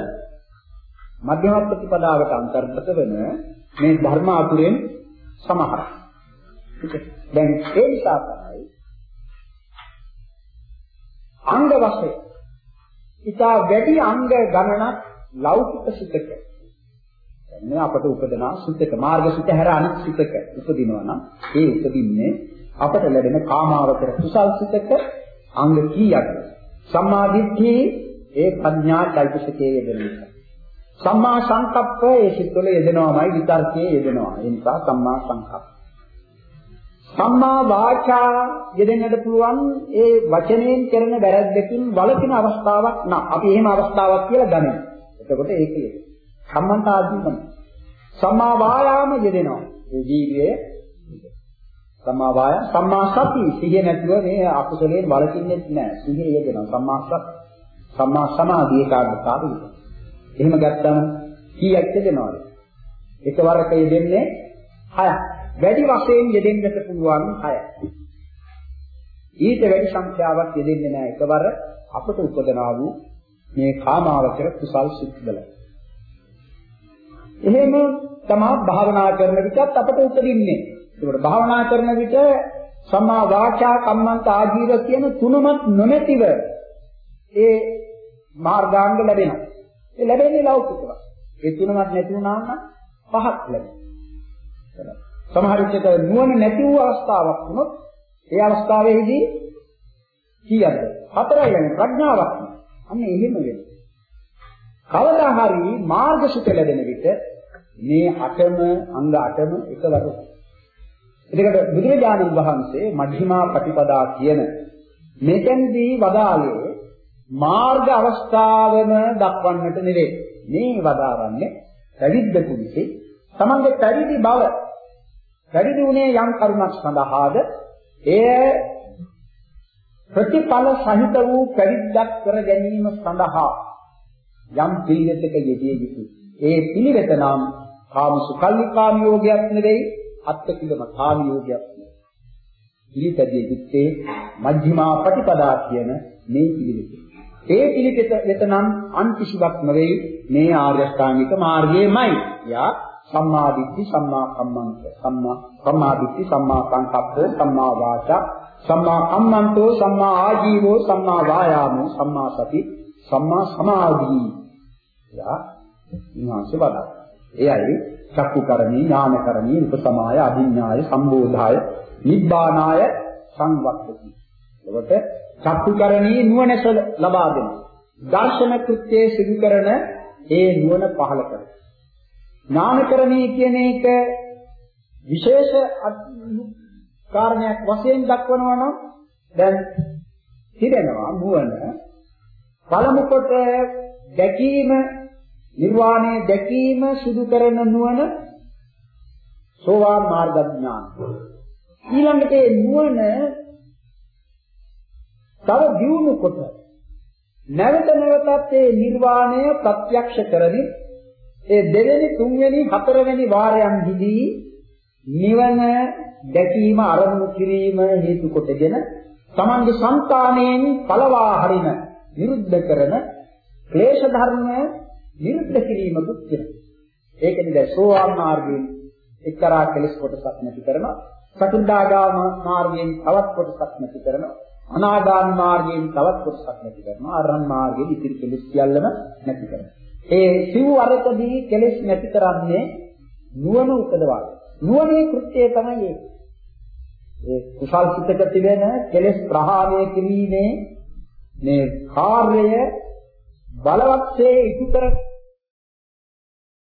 මධ්‍යම ප්‍රතිපදාවට අන්තර්ගත වෙන මේ ධර්ම අතුරෙන් සමහර. දැන් ඒ නිසා තමයි අංග වශයෙන් ඉතා වැඩි අංග ගණනක් ලෞකික සිතක මේ අපට උපදනා සිතක මාර්ග සිත හැර අනිත් සිතක උපදිනවා නම් ඒ උපදින්නේ අපට ලැබෙන කාමාවචර කුසල් සිතක අංග කීයක්ද? සම්මා දිට්ඨි ඒ ප්‍රඥා චෛතසිකයේ යෙදෙන එක. සම්මා සංකප්ප ඒ සිත්වල යෙදෙනවාමයි විතර්කයේ යෙදෙනවා. ඒ නිසා සම්මා සංකප්ප. සම්මා වාචා යෙදෙන්නට පුළුවන් ඒ වචනයෙන් කරන වැරද්දකින් වළකින අවස්ථාවක් නම් අපි එහෙම අවස්ථාවක් කියලා ගනිමු. එතකොට ඒකේ සම්මන්තාදීනම සම්මා වායාම යෙදෙනවා. ඒ ජීවිතයේ සම්මා වාය සම්මා සති සිහිය නැතුව මේ අකුසලයෙන් වළකින්නේ නැහැ. සිහිය යෙදෙනවා. සම්මා සති සම්මා සමාධි ඒකාග්‍රතාවය. එහෙම ගත්තම කීයක් යෙදෙනවද? එකවරක යෙදෙන්නේ 6ක්. වැඩි වශයෙන් යෙදෙන්නට පුළුවන් 6ක්. ඊට වැඩි සංඛ්‍යාවක් යෙදෙන්නේ නැහැ. එකවර අපට උපදනා වූ මේ කාමාවචර කුසල් සිත්වල. එහෙම තමයි භාවනා කරන විටත් අපට උපදින්නේ. ඒකට භාවනා කරන විට සම්මා වාචා කම්මන්ත ආජීව කියන තුනමත් නොමැතිව ඒ මාර්ගාංග ලැබෙනවා. ඒ ලැබෙන්නේ ලෞකිකව. ඒ තුනමත් නැති වුණාම පහක් ලැබෙනවා. සමහර විට නුවණ නැති වූ අවස්ථාවක් වුණොත් ඒ අවස්ථාවේදී කීයද? හතරයි යන්නේ ප්‍රඥාවක්. අන්න එහෙම වෙනවා. කවදා හරි මාර්ගසිත ලැබෙන විට මේ අටම අංග අටම එකවර එතකොට බුදුරජාණන් වහන්සේ මධ්‍යමා ප්‍රතිපදා කියන මෙතෙන්දී වදාළේ මාර්ග අවස්ථාවම දක්වන්නට නෙවෙයි. මේ වදාරන්නේ පැවිද්ද කුලිසේ තමන්ගේ පැවිදි බව පැවිදි වුණේ යම් කරුණක් සඳහාද එය ප්‍රතිඵල සහිත වූ පැවිද්දක් කර ගැනීම සඳහා යම් පිළිවෙතක යෙදිය යුතුයි. ඒ පිළිවෙත නම් කාමසුකල්ලි කාමියෝගයක් නෙවෙයි අත්තිකිලම කාමියෝගයක් නෙවෙයි. පිළිපැදිය යුත්තේ මජ්ක්‍ධිමා පටිපදා කියන මේ පිළිවෙත. ඒ පිළිපෙත වෙතනම් අන් කිසිවක් නෙවෙයි මේ ආර්ය ශ්‍රාණික මාර්ගයමයි. යා සම්මා දිට්ඨි සම්මා කම්මන්ත සම්මා සම්මා දිට්ඨි සම්මා සංකප්පෝ සම්මා වාචා සම්මා කම්මන්තෝ සම්මා ආජීවෝ සම්මා වායාමෝ සම්මා සති සම්මා සමාධි යා ඉන්වාසේ වදා. එයයි චක්කුකරණී ඥානකරණී උපසමාය අභිඥාය සම්බෝධාය නිබ්බානාය සංවත්තති. එතකොට චක්කුකරණී නුවණස ලබා දෙන දර්ශන කෘත්‍යයේ සිදු කරන ඒ නුවණ පහළ කරන ඥානකරණී කියන එක විශේෂ කාරණයක් වශයෙන් දක්වනවා නම් දැන් හිතෙනවා නුවණ පළමු කොට දැකීම නිර්වාණය දැකීම සිදු කරන නුවණ සෝවාන් මාර්ග ඥාන ඊළඟට ඒ නුවණ තව දියුණු කොට නැවත නැවතත් ඒ නිර්වාණය ප්‍රත්‍යක්ෂ කරමින් ඒ දෙවෙනි තුන්වෙනි හතරවෙනි වාරයන්හිදී නිවන දැකීම අරමුණු කිරීම හේතු කොටගෙන තමන්ගේ సంతාණයෙන් පළවා හරින විරුද්ධ කරන ක්ලේශ ධර්ම විරුද්ධ කිරීමකුත් වෙනවා. ඒකනේ දැන් සෝවාන් මාර්ගයෙන් එක්තරා කෙලෙස් කොටසක් නැති කරනවා. සතරදාගාම මාර්ගයෙන් තවත් කොටසක් නැති කරනවා. අනාගාම මාර්ගයෙන් තවත් කොටසක් නැති කරනවා. අරහන් මාර්ගයෙන් ඉතිරි කෙලෙස් සියල්ලම නැති කරනවා. ඒ සිව් අරකදී කෙලෙස් නැති කරන්නේ නුවණ උපදවා. නුවණේ කෘත්‍යය තමයි ඒක. ඒ කුසල් සිතක තිබෙන කෙලෙස් ප්‍රහාණය කිරීමේ මේ කාර්යය බලවත්සේ ඉටු කර